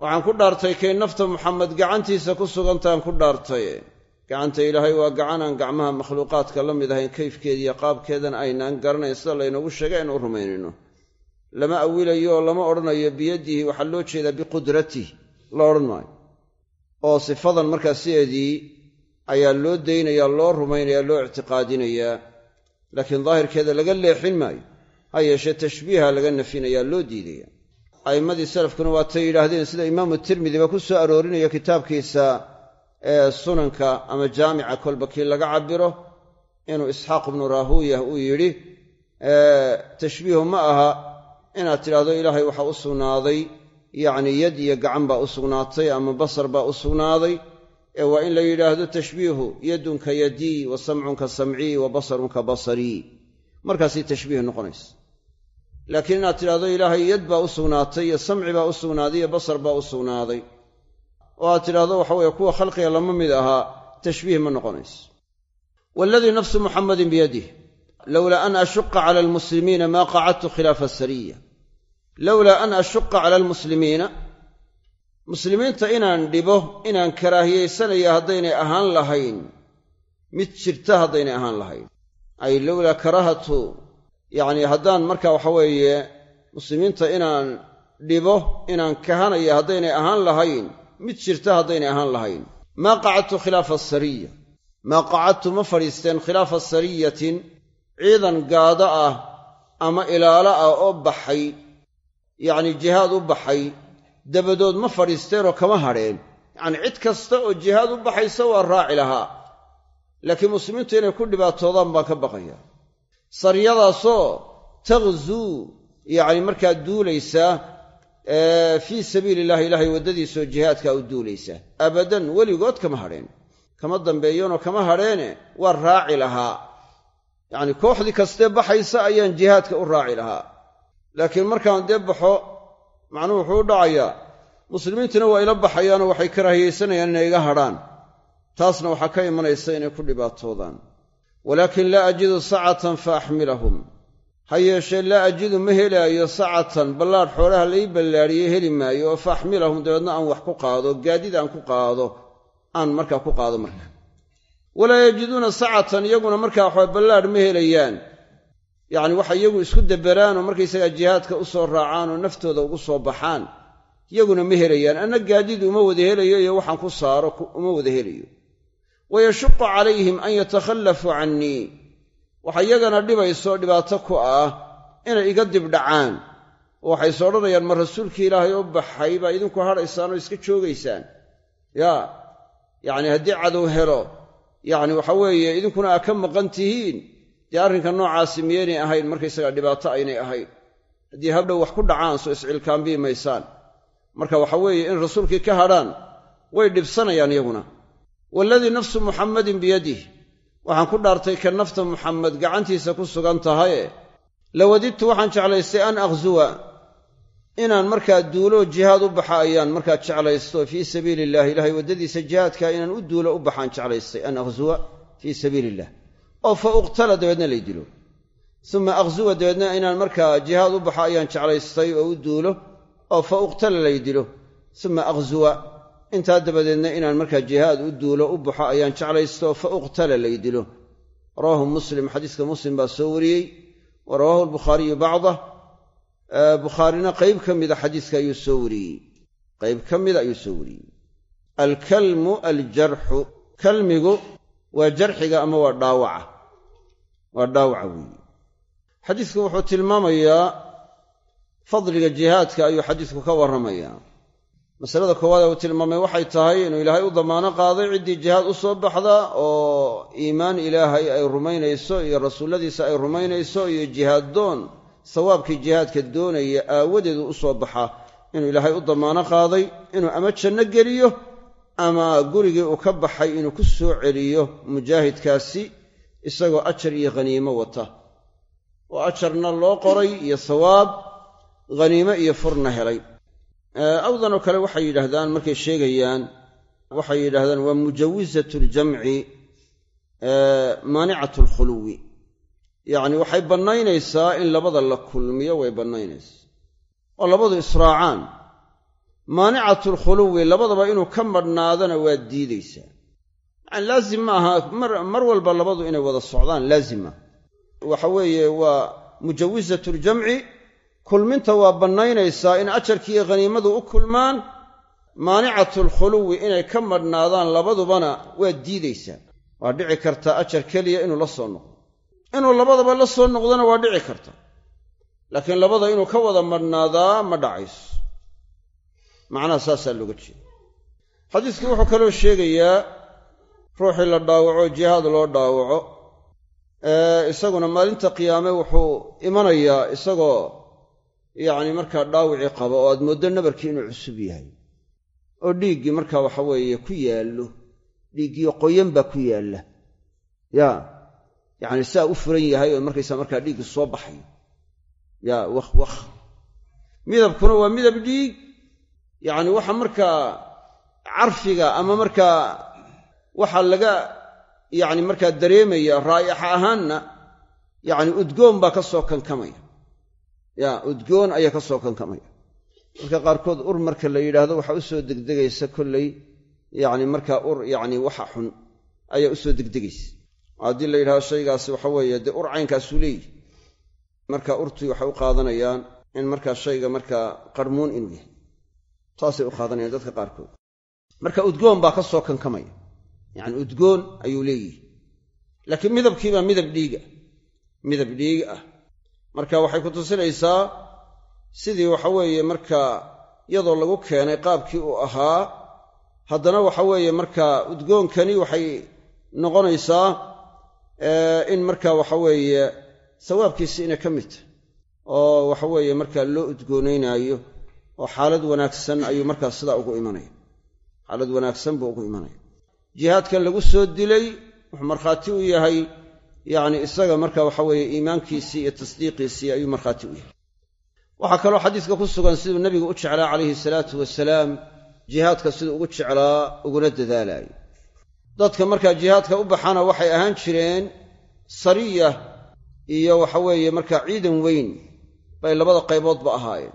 waxaan ku dhaartay kay nafta muxamed gacantiisa ku sugantaan ku dhaartay. Gacanta ilaahay waa gacanaan gacmaha makhluuqaadka la mid ahayn kayfkeeda iyo qaabkeedan aynaan garanayn sida laynoogu sheegay aynu u rumaynayno. Lama awilayo oo lama odhanayo biyadihi waxaa loo jeedaa biqudratih la odhan maayo oo sifadan markaa sideedii ayaa loo daynaya loo rumaynaya loo ictiqaadinayaa laakiin daahirkeeda laga leexin maayo ha yeeshee tashbiiha laga nafinayaa loo diidaya. A'immadii salafkuna waatay yidhaahdeen sida imaamu tirmidiba ku soo aroorinaya kitaabkiisa ee sunanka ama jaamica kolba kii laga cabiro inuu isxaaq ibnu raahuyah uu yidhi tashbiihu ma aha inaad tidhaahdo ilaahay waxaa u sugnaaday yacni yad iyo gacan baa u sugnaatay ama basar baa u sugnaaday ee waa in la yidhaahdo tashbiihu yadunka yadii wa samcunka samcii wa basarunka basarii. Markaasay tashbiih noqonaysa. Laakiin inaad tidhahdo ilaahay yad baa u sugnaatay iyo samci baa u sugnaaday iyo basar baa u sugnaaday. Oo aad tidhahdo waxa weeye kuwa khalqiga lama mid ahaa tashbiih ma noqonayso. Waaladii nafsu muxammadin biyadih lowlaa an ashuqa cala almuslimiina maa qacadtu khilaafa asariya lowlaa an ashuqa cala almuslimiina. Muslimiinta inaan dhibo inaan karaahiyaysanaya haddaynay ahaan lahayn mid jirta haddaynay ahaan lahayn. Ay lowlaa karaahatu yacnii haddaan marka waxa weeye muslimiinta inaan dhibo inaan kahanaya haddaynay ahaan lahayn mid jirta haddaynay ahaan lahayn. Maa qacadtu khilaafa asariya maa qacadtu ma fadhiisteen khilaafa sariyatin ciidan gaado ah ama ilaalo ah oo baxay yacnii jihaad u baxay dabadood ma fadhiisteenoo kama hadheen yacnii cid kasta oo jihaad u baxaysa waa raaci lahaa. Laakiin muslimiintu inay ku dhibaatoodaan baan ka baqaya. Sariyadaasoo taghzuu yacni markaa duulaysaa fii sabiili illahi ilaahay waddadiisaoo jihaadkaa u duulaysa. Abadan weligood kama hadheen kama dambeeyanoo kama hadheene waa raaci lahaa. Yacni kooxdii kastee baxaysa ayaan jihaadka u raaci lahaa laakiin markaan dee baxo macnuhu wuxuu u dhacayaa muslimiintuna waa ila baxayaanoo waxay karaahiyaysanayaan inay iga hadhaan. Taasna waxaa ka imanaysa inay ku dhibaatoodaan. Walaakin laa ajidu sacatan fa axmilahum. Ha yeeshee laa ajidu ma helaayo sacatan ballaadh xoolaha lai ballaadhiye heli maayo oo fa axmilahum dabeedna aan wax ku qaado gaadid aan ku qaado aan markaa ku qaado marka walaa yajiduuna sacatan iyaguna markaa waxaa ballaadh ma helayaan yacni waxay iyagu isku daberaanoo markaysagaa jihaadka u soo raacaan oo naftooda ugu soo baxaan iyaguna ma helayaan. Anna gaadiid uma wada helayo iyo waxaan ku saaro uma wada helayo. Wayashuqu calayhim an yatakhallafuu cannii. Waxa iyagana dhibayso dhibaato ku ah inay iga dibdhacaan oo waxayse odhanayaan ma rasuulkii ilaahay oo baxay? Baa idinku hadhaysaan oo iska joogaysaan. Yaa yacni haddii cadow helo yacni waxa weeye idinkuna aa ka maqan tihiin dee arrinka noocaasi miyaynay ahayn markaysagaa dhibaato aynay ahayn. Haddii habdhow wax ku dhacaan soo iscilkaambii maysaan marka waxa weeye in rasuulkii ka hadhaan way dhibsanayaan iyaguna. Waaladii nafsu muxammadin biyadih waxaan ku dhaartay ka nafta muxammed gacantiisa ku sugan tahaye. Lawadidtu waxaan jeclaystay an akhzuwa inaan markaa duulo jihaad u baxa ayaan markaa jeclaysto fii sabiili illah ilahay waddadiisa jihaadka inaan u duulo u baxaan jeclaystay an akhzuwa fii sabiili illah oo fa uqtala dabeedna lay dilo. Uma akhzuwa dabeedna inaan markaa jihaad u baxo ayaan jeclaystay oo u duulo oo fa uqtala lay dilo. Uma akhzuwa intaa dabadeedna inaan markaa jihaad u duulo u baxo ayaan jeclaysto fa uqtala lay dilo. Rawaahu muslim xadiiska muslim baa soo wariyey. Wa rawaahu albukhaariyu bacdah. Bukhaarina qayb ka mida xadiiska ayuu soo wariyey. Qayb ka mida ayuu soo wariyey. Alkalmu aljarxu kalmigu waa jarxiga ama waa dhaawaca? Waa dhaawaca weeye. Xadiisku wuxuu tilmaamayaa fadliga jihaadka ayuu xadiisku ka warramayaa. Masalada koowaad ee uu tilmaamay waxay tahay inuu ilaahay u damaano qaaday ciddii jihaad u soo baxda oo iimaan ilaahay ay rumaynayso iyo rasuulladiisa ay rumaynayso iyo jihaaddoon sawaabkii jihaadka doonaya aawadeedu u soo baxa. Inuu ilaahay u damaano qaaday inuu ama janno geliyo ama gurigii uu ka baxay inuu ku soo celiyo mujaahidkaasi isagoo ajar iyo khaniimo wata. Oo ajarna loo qoray iyo sawaab khaniimo iyo furna helay. Awdan oo kale waxay yidhaahdaan markay sheegayaan waxay yidhahdaan waa mujawisatu ljamci maanicatu alkhuluwi yacni waxay bannaynaysaa in labada la kulmiyo way bannaynaysaa. Oo labadu israacaan maanicatu alkhuluwi labadaba inuu ka madhnaadana waa diidaysaa. Yani laazim ma aha mar walba labadu inay wada socdaan laazima waxa weeye waa mujawisatu ljamci kulminta waa bannaynaysaa in ajarkiiyo khaniimadu u kulmaan maanicatu alkhuluwi inay ka madhnaadaan labadubana waa diidaysaa. Waa dhici karta ajar keliya inuu la soo noqdo. Inuu labadaba la soo noqdona waa dhici karta. Laakiin labada inuu ka wada madhnaadaa ma dhacayso macnaha saasaa looga jeeda xadiisku wuxuu kaloo sheegayaa ruuxii la dhaawaco jihaad loo dhaawaco isaguna maalinta qiyaame wuxuu imanayaa isagoo yacni markaa dhaawicii qaba oo aad mooddo nabarkii inuu cusub yahay. Oo dhiiggii markaa waxa weeye ku yaallo dhiiggiio qoyan baa ku yaalla. Yaa yacni saa u furan yahay oo markaysaa markaa dhiiggi soo baxayo yaa wakh wakh. Midabkuna waa midab dhiig yacni waxa markaa carfiga ama markaa waxaa laga yacni markaa dareemaya raa'ixa ahaanna yacni udgoon baa ka soo kankamaya. Yaa udgoon ayaa ka soo kankamaya. Dadka qaarkood ur marka la yidhaahdo waxaa u soo degdegaysa kollay yacni markaa ur yacni waxa xun ayaa u soo degdegaysa. Haddii la yidhahdo shaygaasi waxa weeye dee ur caynkaasuu leeyihi marka urtii waxay u qaadanayaan in markaa shayga markaa qarmuun inuu yahay taasay u qaadanayaan dadka qaarkood. Marka udgoon baa ka soo kankamaya yacni udgoon ayuu leeyihi laakiin midabkiibaa midab dhiiga midab dhiig ah. Marka waxay ku tusinaysaa sidii waxa weeye markaa iyadoo lagu keenay qaabkii uu ahaa haddana waxa weeye markaa udgoonkani waxay noqonaysaa in markaa waxa weeye sawaabkiisi inay ka mid tahay. Oo waxa weeye markaa loo udgoonaynaayo oo xaalad wanaagsan ayuu markaa sidaa ugu imanaya. Xaalad wanaagsan buu ugu imanaya. Jihaadkan lagu soo dilay wuxuu markhaati u yahay yacni isaga marka waxa weeye iimaankiisii iyo tasdiiqiisii ayuu markhaati u yahay. Waxaa kaloo xadiiska ku sugan siduu nebigu u jeclaa calayhi salaatu wasalaam jihaadka siduu ugu jeclaa uguna dadaalaayo. Dadka markaa jihaadka u baxana waxay ahaan jireen sariya iyo waxa weeye markaa ciidan weyn bay labada qayboodba ahaayeen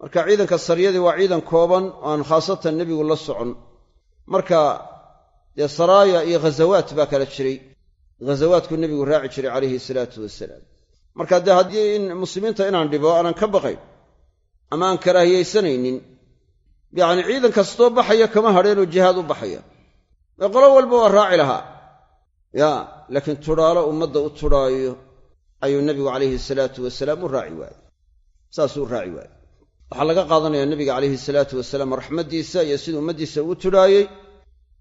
marka ciidanka sariyadii waa ciidan kooban oo aan khaasatan nebigu la socon. Marka dee saraaya iyo ghazawaat baa kala jiray. Ghazawaadku nebigu raaci jiray calayhi salaatu wasalaam marka dee haddii in muslimiinta inaan dhibo aanan ka baqayn ama aan karaahiyaysanaynin yacni ciidan kastoo baxaya kama hadheenoo jihaad u baxaya. Ee qolo walba waa raaci lahaa. Ya laakiin tudhaalo ummadda u tudhaayo ayuu nebigu calayhi salaatu wasalaam u raaci waayey. Saasuu u raaci waayey waxaa laga qaadanayaa nebiga calayhi salaatu wasalaam raxmaddiisa iyo siduu ummaddiisa ugu tudhaayey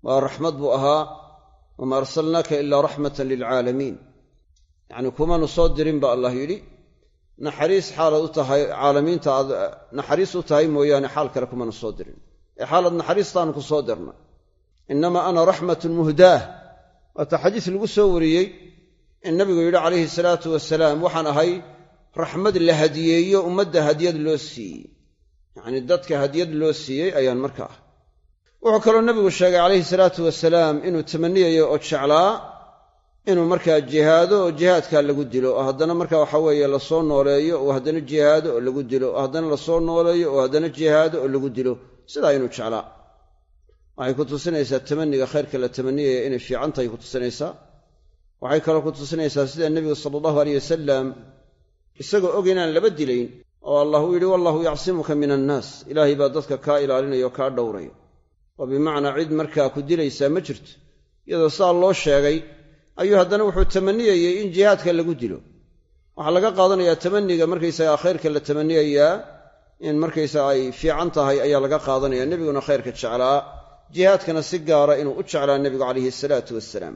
waa raxmad buu ahaa wama arsalnaaka ilaa raxmatan lilcaalamiin yacnii kumanu soo dirin ba allah yidhi naxariis xaalaad u tahay caalamiinta aad naxariis u tahay mooyaane xaal kale kumanu soo dirin. Ee xaalaad naxariistaanu ku soo dirna innamaa ana raxmatun muhdaah. Waata xadiis lagu soo wariyey in nabigu yidhi calayhi salaatu wasalaam waxaan ahay raxmad la hadiyeeyo ummadda hadiyad loo siiyey yacnii dadka hadiyad loo siiyey ayaan marka ah. Wuxuu kaloo nebigu sheegay calayhi salaatu wasalaam inuu tamaniyayo oo jeclaa inuu markaa jihaado oo jihaadkaa lagu dilo. Oo haddana marka waxa weeye la soo nooleeyo oo haddana jihaado oo lagu dilo. Oo haddana la soo nooleeyo oo haddana jihaado oo lagu dilo. Sidaa inuu jeclaa. Waxay ku tusinaysaa tamaniga khayrka la tamaniyaya inay fiican tahay ku tusinaysaa. Waxay kaloo ku tusinaysaa sida nebigu sala allahu aleyh wasalam isagoo og inaan laba dilayn oo allah uu yidhi wallahu yacsimuka min annaas ilaahay baa dadka kaa ilaalinaya oo kaa dhowraya oo bimacnaa cid markaa ku dilaysaa ma jirto. Iyadoo saa loo sheegay ayuu haddana wuxuu tamaniyayey in jihaadka lagu dilo. Waxaa laga qaadanayaa tamaniga markaysagaa khayrka la tamaniyayaa in markaysaga ay fiican tahay ayaa laga qaadanaya. Nebiguna khayrka jeclaa. Jihaadkana si gaara inuu u jeclaa nebigu calayhi salaatu wasalaam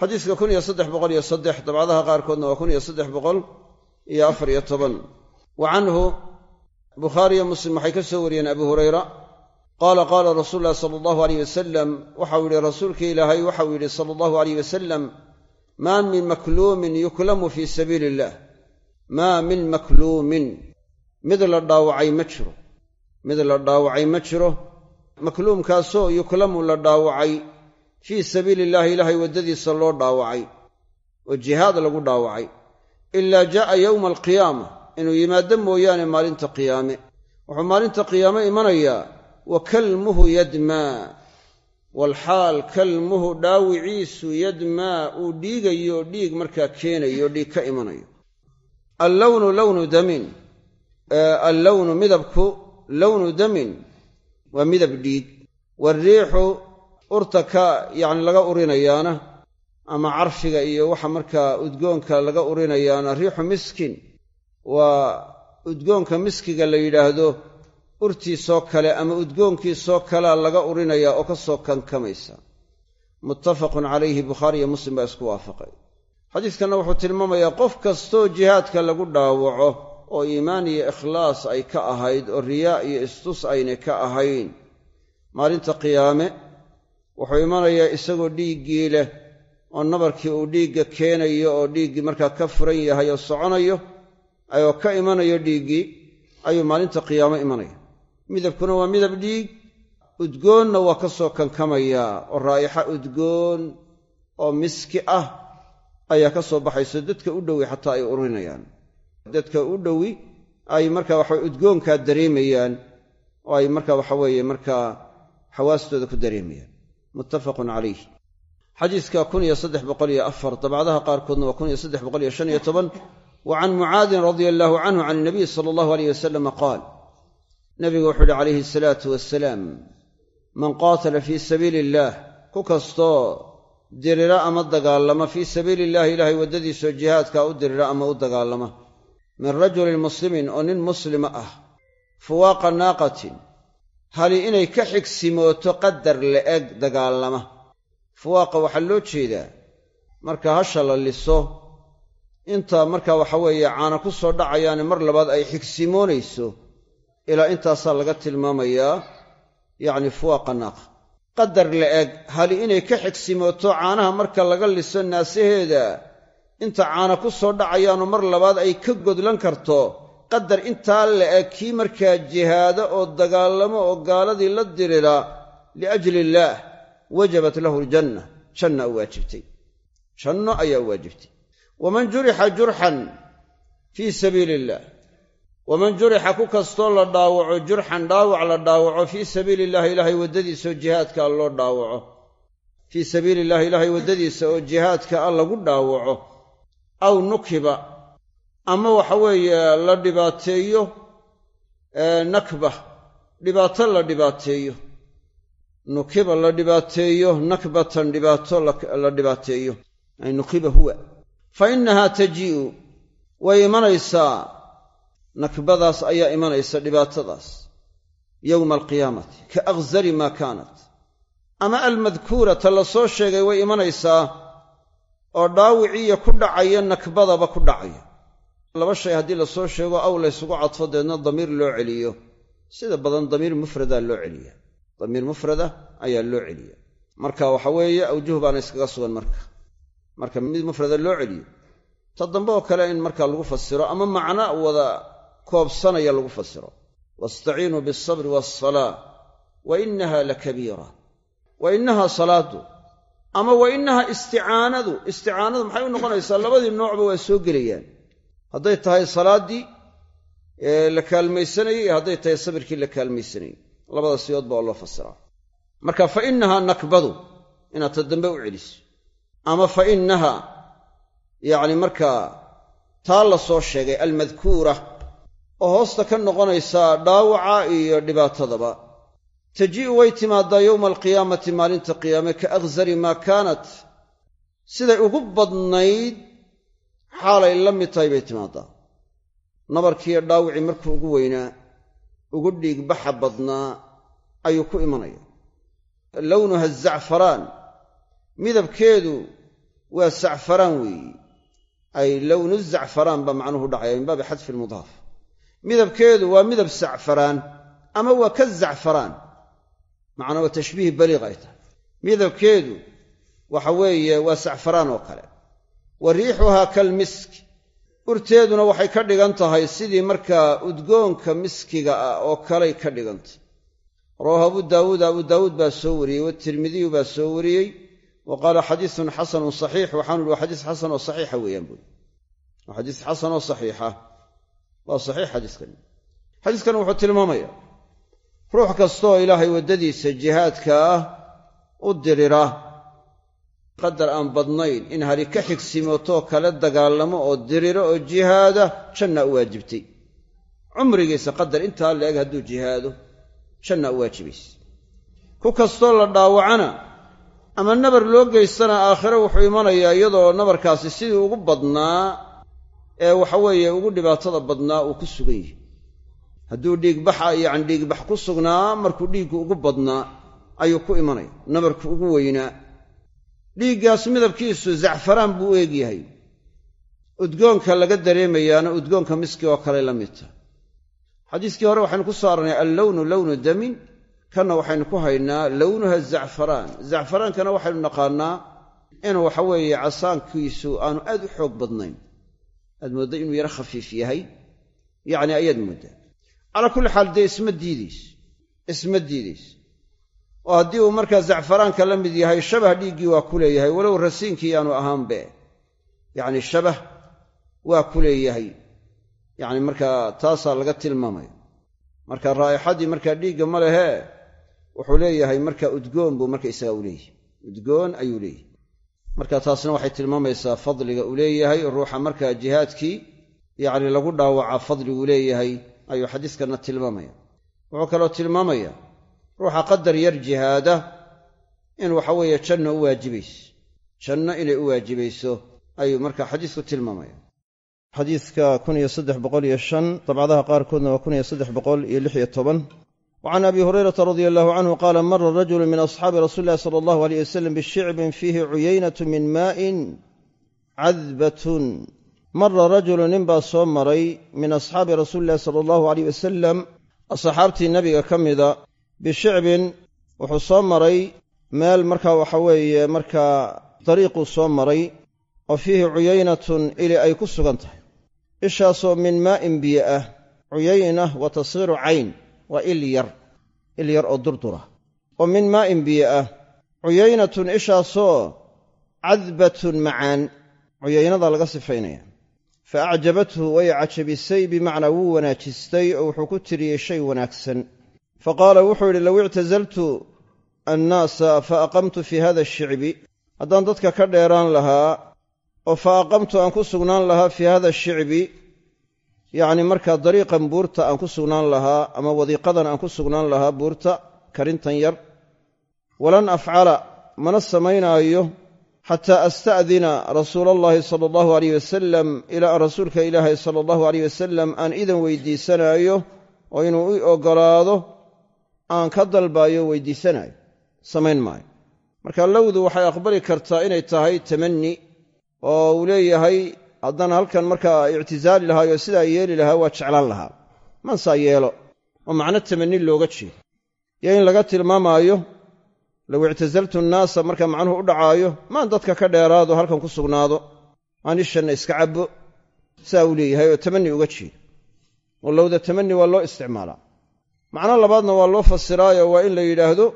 xadiiska kun iyo saddex boqol iyo saddex dabcadaha qaarkoodna waa kun iyo saddex boqol iyo afar iyo toban wa canhu bukhaariyo muslim waxay ka soo wariyeen abu hurayra. Qaala qaala rasuulu llahi sala allahu aleyh wasalam waxau yidhi rasuulkii ilaahay waxau yidhi sala allahu aleyh wasalam maa min makluumin yuklamu fii sabiili illah maa min makluumin mid la dhaawacay ma jiro mid la dhaawacay ma jiro makluumkaasoo yuklamu la dhaawacay fii sabiili illaahi ilaahay waddadiisa loo dhaawacay oo jihaad lagu dhaawacay ilaa jaa'a yowma alqiyaama inuu yimaado mooyaane maalinta qiyaame. Wuxuu maalinta qiyaame imanayaa wa kalmuhu yadmaa walxaal kalmuhu dhaawiciisu yadmaa uu dhiigayo dhiig markaa keenayo dhiig ka imanayo. Allownu lownu damin allownu midabku lownu damin waa midab dhiig. Wariixu urta ka yacni laga urinayaana ama carfiga iyo waxa markaa udgoonka laga urinayaana riixu miskin waa udgoonka miskiga la yidhaahdo urtiisoo kale ama udgoonkiisoo kalea laga urinayaa oo ka soo kankamaysa. Muttafaqun calayhi bukhaariyo muslim baa isku waafaqay. Xadiiskanna wuxuu tilmaamayaa qof kastoo jihaadka lagu dhaawaco oo iimaan iyo ikhlaas ay ka ahayd oo riyaa iyo istus aynay ka ahayn maalinta qiyaame wuxuu imanayaa isagoo dhiiggii leh oo nabarkii uu dhiigga keenayo oo dhiiggii markaa ka furan yahay oo soconayo ayoo ka imanayo dhiiggii ayuu maalinta qiyaamo imanaya. Midabkuna waa midab dhiig udgoonna waa ka soo kankamayaa oo raa'ixa udgoon oo miski ah ayaa ka soo baxayso dadka u dhowi xataa ay urinayaan dadka u dhowi ay marka waxa udgoonkaa dareemayaan oo ay marka waxaweeye markaa xawaastooda ku dareemayaan. Muttafaqun calayh xadiiska kun iyo saddex boqol iyo afar dabcadaha qaarkoodna waa kun iyo saddex boqol iyo shan iyo toban wa can mucaadin radia allaahu canhu can inabiy sala allahu aleyh wasalama qaal nabigu wuxuu uhi calayhi asalaatu wasalaam man qaatala fii sabiili illaah ku kastoo dirira ama dagaalama fii sabiili illahi ilaahay waddadiisoo jihaadkaa u dirira ama u dagaalama min rajulin muslimin oo nin muslima ah fuwaaqa naaqatin hali inay ka xigsimooto qadar la'eg dagaalama fuwaaqa waxaa loo jeedaa marka hasha inta marka waxa weeye caana ku soo dhacayaane mar labaad ay xigsimoonayso ilaa intaasaa laga tilmaamayaa yacni fuwaaqa naaqa qadar la'eg hali inay ka xigsimooto caanaha marka laga liso naasaheeda inta caana ku soo dhacayaanoo mar labaad ay ka godlan karto qadar intaa la'eg kii markaa jihaado oo dagaalamo oo gaaladii la dirira liajli illaah wajabat lahu aljanna janna u waajibtay. Janno ayaa u waajibtay waman jurixa jurxan fii sabiili illaah waman jurixa ku kastoo la dhaawaco jurxan dhaawac la dhaawaco fii sabiili illahi ilaahay waddadiisa oo jihaadka a loo dhaawaco fii sabiili illahi ilaahay waddadiisa oo jihaadka a lagu dhaawaco aw nukiba ama waxa weeye la dhibaateeyo nakba dhibaato la dhibaateeyo nukiba la dhibaateeyo nakbatan dhibaato la dhibaateeyo ay nukiba fa innahaa tajii'u way imanaysaa. Nakbadaas ayaa imanaysa dhibaatadaas. Yowma alqiyaamati ka akhzari maa kaanat. Ama almadkuurata la soo sheegay way imanaysaa oo dhaawiciiya ku dhacaya nakbadaba ku dhacaya. Laba shay haddii la soo sheego aw laysugu cadfo deedna damiir loo celiyo. Sida badan damiir mufradaa loo celiya damiir mufrada ayaa loo celiya marka waxa weeye awjuh baana iskaga sugan marka marka mid mufrada loo celiyo. Ta dambe oo kale in marka lagu fasiro ama macno wada koobsanaya lagu fasiro wastaciinuu bialsabri waasalaa wa innaha lakabiira. Wa innaha salaadu ama wa innaha isticaanadu. Isticaanadu maxay u noqonaysaa? Labadii noocba waa soo gelayaan. Hadday tahay salaaddii la kaalmaysanayey iyo hadday tahay sabirkii la kaalmaysanayey labada siyoodba oo loo fasiraa marka fa innahaa nakbadu inaad ta u celiso ama fa innaha yacni markaa taa la soo sheegay almadkuura oo hoosta ka noqonaysaa dhaawaca iyo dhibaatadaba. Tajii'u way timaaddaa yowma alqiyaamati maalinta qiyaame ka akhzari maa kaanat. Siday ugu badnayd xaalay la mid tahay bay timaaddaa nabarkiiyo dhaawicii markuu ugu weynaa ugu dhiigbaxa badnaa ayuu ku imanaya. Lownuha zacfaraan midabkeedu waa sacfaraan weeyi. Ay lownu zacfaraan baa macnuhu dhacaya min baabi xadfi lmudaaf. Midabkeedu waa midab sacfaraan ama waa ka zacfaraan. Macnaa waa tashbiih baliiq ay tahay. Midabkeedu waxa weeye waa sacfaraan oo kale. Wa riixuhaa kalmisk urteeduna waxay ka dhigan tahay sidii markaa udgoonka miskiga ah oo kaley ka dhigantay rawaahu abu daawuud abu daawuud baa soo wariyey watirmidiyu baa soo wariyey wa qaala xadiisun xasanun saxiix waxaanu ihi waa xadiis xasan oo saxiixa weeyaan buuri waa xadiis xasan oo saxiixa waa saxiix xadiiskani xadiiskani wuxuu tilmaamaya ruux kastaoo ilaahay waddadiisa jihaadka ah u dirira qadar aan badnayn in hali ka xigsimotoo kala dagaalamo oo diriro oo jihaada janna u waajibtay. Cumrigiisa qadar intaa la-eg hadduu jihaado janna u ama nabar loo geystana aakhire wuxuu imanayaa iyadoo nabarkaasi sidii ugu badnaa ee waxaweeye ugu dhibaatada badnaa uu ku sugan yahay. Hadduu dhiigbaxa yacni dhiigbax ku sugnaa markuu dhiiggu ugu badnaa ayuu ku imanaya. Nabarku ugu weynaa. Dhiiggaas midabkiisu zacfaraan buu u eeg yahay. Udgoonka laga dareemayaana udgoonka miski oo kale la mid xadiiskii hore waxaynu ku soo arnay allownu lownu damin kanna waxaynu ku haynaa lownuha zacfaraan. Zacfaraankana waxaynu naqaannaa inuu waxa weeye casaankiisu aanu aad u xoog badnayn. Aad moodda inuu yaro khafiif yahay? Yacni ayaad mooddaa calaa kulli xaal dee isma diidayso isma diidayso oo haddii uu markaa zacfaraanka la mid yahay shabah dhiiggii waa ku leeyahay walow rasiinkii aanu ahaanbe yacni shabah waa ku leeyahay. Yacni markaa taasaa laga tilmaamaya. Marka raa'ixaddii markaa dhiigga ma lehee wuxuu leeyahay marka udgoon buu marka isagaa u leeyahay. Udgoon ayuu leeyahay. Marka taasna waxay tilmaamaysaa fadliga uu leeyahay ruuxa markaa jihaadkii yacni lagu dhaawacaa fadliguu leeyahay ayuu xadiiskanna tilmaamaya. Wuxuu kaloo tilmaamaya ruuxa qadar yar jihaada in waxaweeye janno u waajibayso. Janno inay u waajibayso ayuu marka xadiisku tilmaamaya. Xadiidka kun iyo saddex boqol iyo shan dabcadaha qaarkoodna waa kun iyo saddex boqol iyo lix iyo toban wa can abi hurayrata radia allahu canhu qaala mara rajulu min asxaabi rasuuli illahi sala allahu aleyh wasalam bishicbin fiihi cuyaynatu min maa'in cadbatun mara rajulu nin baa soo maray min asxaabi rasuuli illahi sala allahu aleyh wasalam asxaabtii nebiga ka mida bishicbin wuxuu soo maray meel markaa waxa weeye markaa dariiquu soo maray oo fiihi cuyaynatun ili ay ku sugan tahay ishaasoo min maa'in biyo ah cuyayna wa tashiiru cayn waa il yar il yar oo durdura oo min maa'in biyo ah. Cuyaynatun ishaasoo cadbatun macaan. Cuyaynada laga sifaynaya. Fa acjabathu way cajabisay bimacnaa wuu wanaajistay oo wuxuu ku tiriyey shay wanaagsan. Fa qaala wuxuu yidhi low ictasaltu annaasa fa aqamtu fii hada ashicbi haddaan dadka ka dheeraan lahaa oo fa aqamtu aan ku sugnaan lahaa fii hada ashicbi yacni markaa dariiqan buurta aan ku sugnaan lahaa ama wadiiqadan aan ku sugnaan lahaa buurta karintan yar walan afcala mana samaynaayo xataa asta'dina rasuula allahi sala allahu aleyh wasalam ilaa an rasuulka ilaahay sala allahu aleyh wasalam aan idan weydiisanaayo oo inuu i oggolaado aan ka dalbaayo weydiisanaayo. Samayn maayo. Marka lowdu waxay aqbali kartaa inay tahay tamanni oo uu leeyahay haddana halkan markaa ictisaali lahaayoo sidaa yeeli lahaa waa jeclaan lahaa. Mansaa yeelo oo macno tamanni looga jeedo. Iyo in laga tilmaamaayo low ictasaltu nnaasa marka macnuhu u dhacaayo maan dadka ka dheeraado halkan ku sugnaado aan ishanna iska cabbo saa uu leeyahay oo tamanni uga jeedo. Oo lowda tamanni waa loo isticmaalaa. Macno labaadna waa loo fasiraayo waa in la yidhaahdo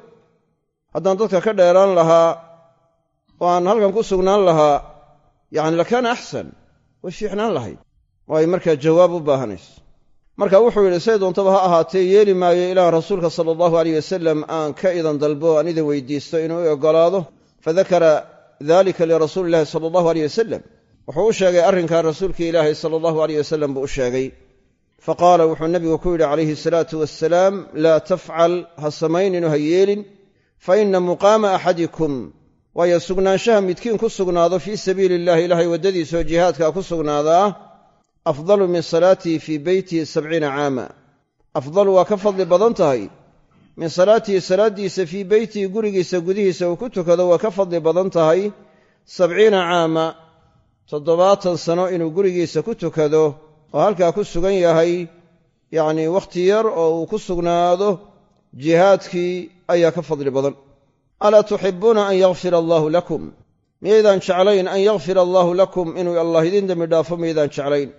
haddaan dadka ka dheeraan lahaa oo aan halkan ku sugnaan lahaa yacni lakaana axsan way fiicnaan lahayd. Oo ay markaa jawaab u baahanayso marka wuxuu yidhi say doontaba ha ahaatee yeeli maayo ilaa rasuulka sala allahu aleyh wasalam aan ka idan dalbo aan idan weydiisto inuu i oggolaado fadakara dalika lirasuuli illahi sala allahu aleyh wasalam wuxuu u sheegay arrinkaa rasuulkii ilaahay sala allahu aleyh wasalam buu u sheegay. Faqaala wuxuu nebigu ku yidhi calayhi asalaatu wasalaam laa tafcal ha samaynin oo ha yeelin fa inna muqaama axadikum waayo sugnaanshaha midkiin ku sugnaado fii sabiili illahi ilaahay waddadiisaoo jihaadkaa ku sugnaadaa afdalu min salaatii fii beytihi sabciina caama. Afdalu waa ka fadli badan tahay. Min salaatihi salaaddiisa fii beytihi gurigiisa gudihiisa uu ku tukado waa ka fadli badan tahay sabciina caama. Toddobaatan sano inuu gurigiisa ku tukado oo halkaa ku sugan yahay yacnii wakhti yar oo uu ku sugnaado jihaadkii ayaa ka fadli badan alaa tuxibuuna an yakfira allaahu lakum? Miyaydaan jeclayn an yakfira allaahu lakum inuu allah idin dembi dhaafo miyaydaan jeclayn.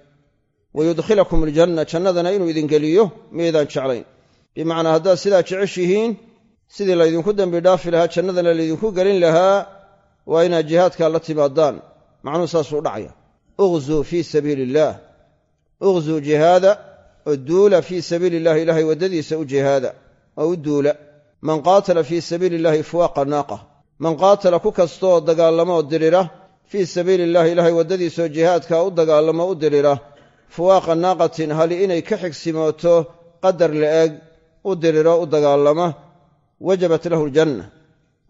Wayudkhilakum aljanna jannadana inuu idin geliyo miyaydaan jeclayn. Bimacnaa haddaad sidaa jeceshihiin sidii laydinku dembi dhaafi lahaa jannadana laydinku gelin lahaa waa inaad jihaadkaa la timaadaan. Macnuhu saasuu dhacaya. Ughzuu fii sabiili illaah ughzuu jihaada oo duula fii sabiili illahi ilaahay waddadiisa u jihaada oo u duula man qaatala fii sabiili illahi fuwaaqa naaqa. Man qaatala ku kastooo dagaallamo oo dirira fii sabiili illahi ilaahay waddadiisaoo jihaadkaa u dagaallamo u dirira fuwaaqa naaqatin hali inay ka xigsimooto qadar la'eg u diriro u dagaallama wajabat lahu aljanna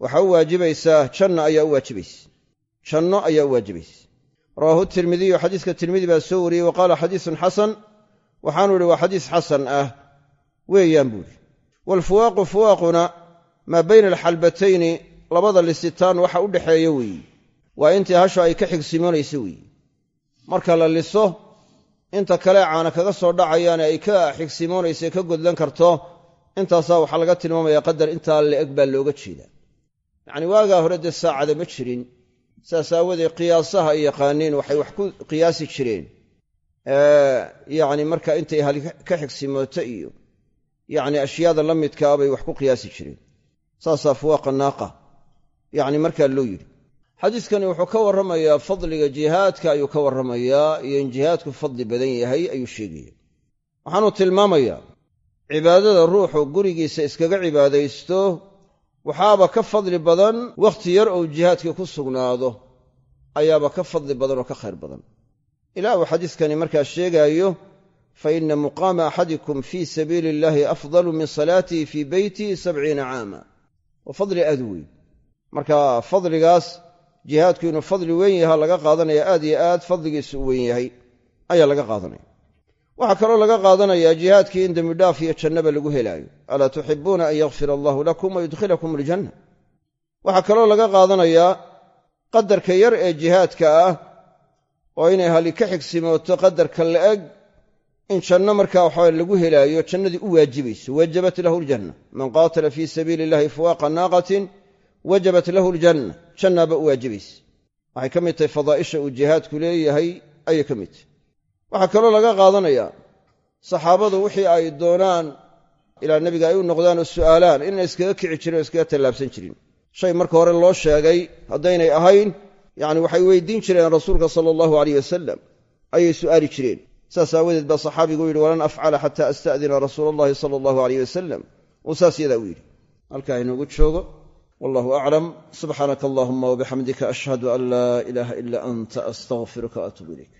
waxaa u waajibaysaa janna ayaa u waajibaysa. Janno ayaa u waajibaysa. Rawaahu tirmidiyu xadiiska tirmidi baa soo wariyey wa qaala xadiisun xasan. Waxaanu idhi waa xadiis xasan ah. Weeyaan buuhi waalfuwaaqu fuwaaquna maa bayna alxalbatayni labada lisitaan waxa u dhexeeya weeye waa intii hasho ay ka xigsimonaysa weeye marka la liso inta kale caana kaga soo dhacayaane ay ka xigsiimoonaysa ka godlan karto intaasaa waxaa laga tilmaamaya qadar intaa la-eg baa looga jeedaa yacni waagaa hore dee saacada ma jirin saas aawadeed qiyaasaha ay yaqaaniin waxay wax ku qiyaasi jireen yacni yacni ashyaada la midkaa bay wax ku qiyaasi jireen. Saasaa fuwaaqa naaqa. Yacni markaa loo yidhi. Xadiiskani wuxuu ka warramayaa fadliga jihaadka ayuu ka warramayaa iyo in jihaadku fadli badan yahay ayuu sheegaya. Waxaanuu tilmaamayaa cibaadada ruuxu gurigiisa iskaga cibaadaysto waxaaba ka fadli badan wakhti yar ou jihaadkii ku sugnaado ayaaba ka fadli badan oo ka khayr badan. Ilaa uu xadiiskani markaa sheegaayo fa inna muqaama axadikum fii sabiili illaahi afdalu min salaatihi fii beytihi sabciina caama waa fadli aad u weyn marka fadligaas jihaadku inuu fadli weyn yaha laga qaadanaya aad iyo aad fadligiisu u weyn yahay ayaa laga qaadanaya waxaa kaloo laga qaadanayaa jihaadkii in dembidhaaf iyo jannaba lagu helaayo alaa tuxibuuna an yakfira allahu lakum wayudkhilakum aljanna waxaa kaloo laga qaadanayaa qadarka yar ee jihaadka ah oo inay hali ka xigsimooto qadarka la'eg in janno markaa waxaa lagu helaayo jannadii u waajibayso wajabat lahu aljanna man qaatala fii sabiili illahi fuwaaqa naaqatin wajabat lahu aljanna jannaaba u waajibaysa waxay ka mid tahay fadaa'isha uu jihaadku leeyahay ayay ka mid tahay waxaa kaloo laga qaadanayaa saxaabadu wixii ay doonaan ilaa nebiga ay u noqdaan oo su'aalaan inayna iskaga kici jirin oo iskaga tallaabsan jirin shay marka hore loo sheegay haddaynay ahayn yacni waxay weydiin jireen rasuulka sala allahu alayh wasalam ayay su'aali jireen saas aawadeed baa saxaabigu yidhi walan afcala xataa asta'dina rasuula allahi sala allahu alayh wasalam uu saas yadaa u yidhi. Halkaa inoogu joogo wallahu aclam subxaanaka allahuma wabixamdika ashhadu an laa ilaaha ila anta astaqfiruka waatuubu ilayk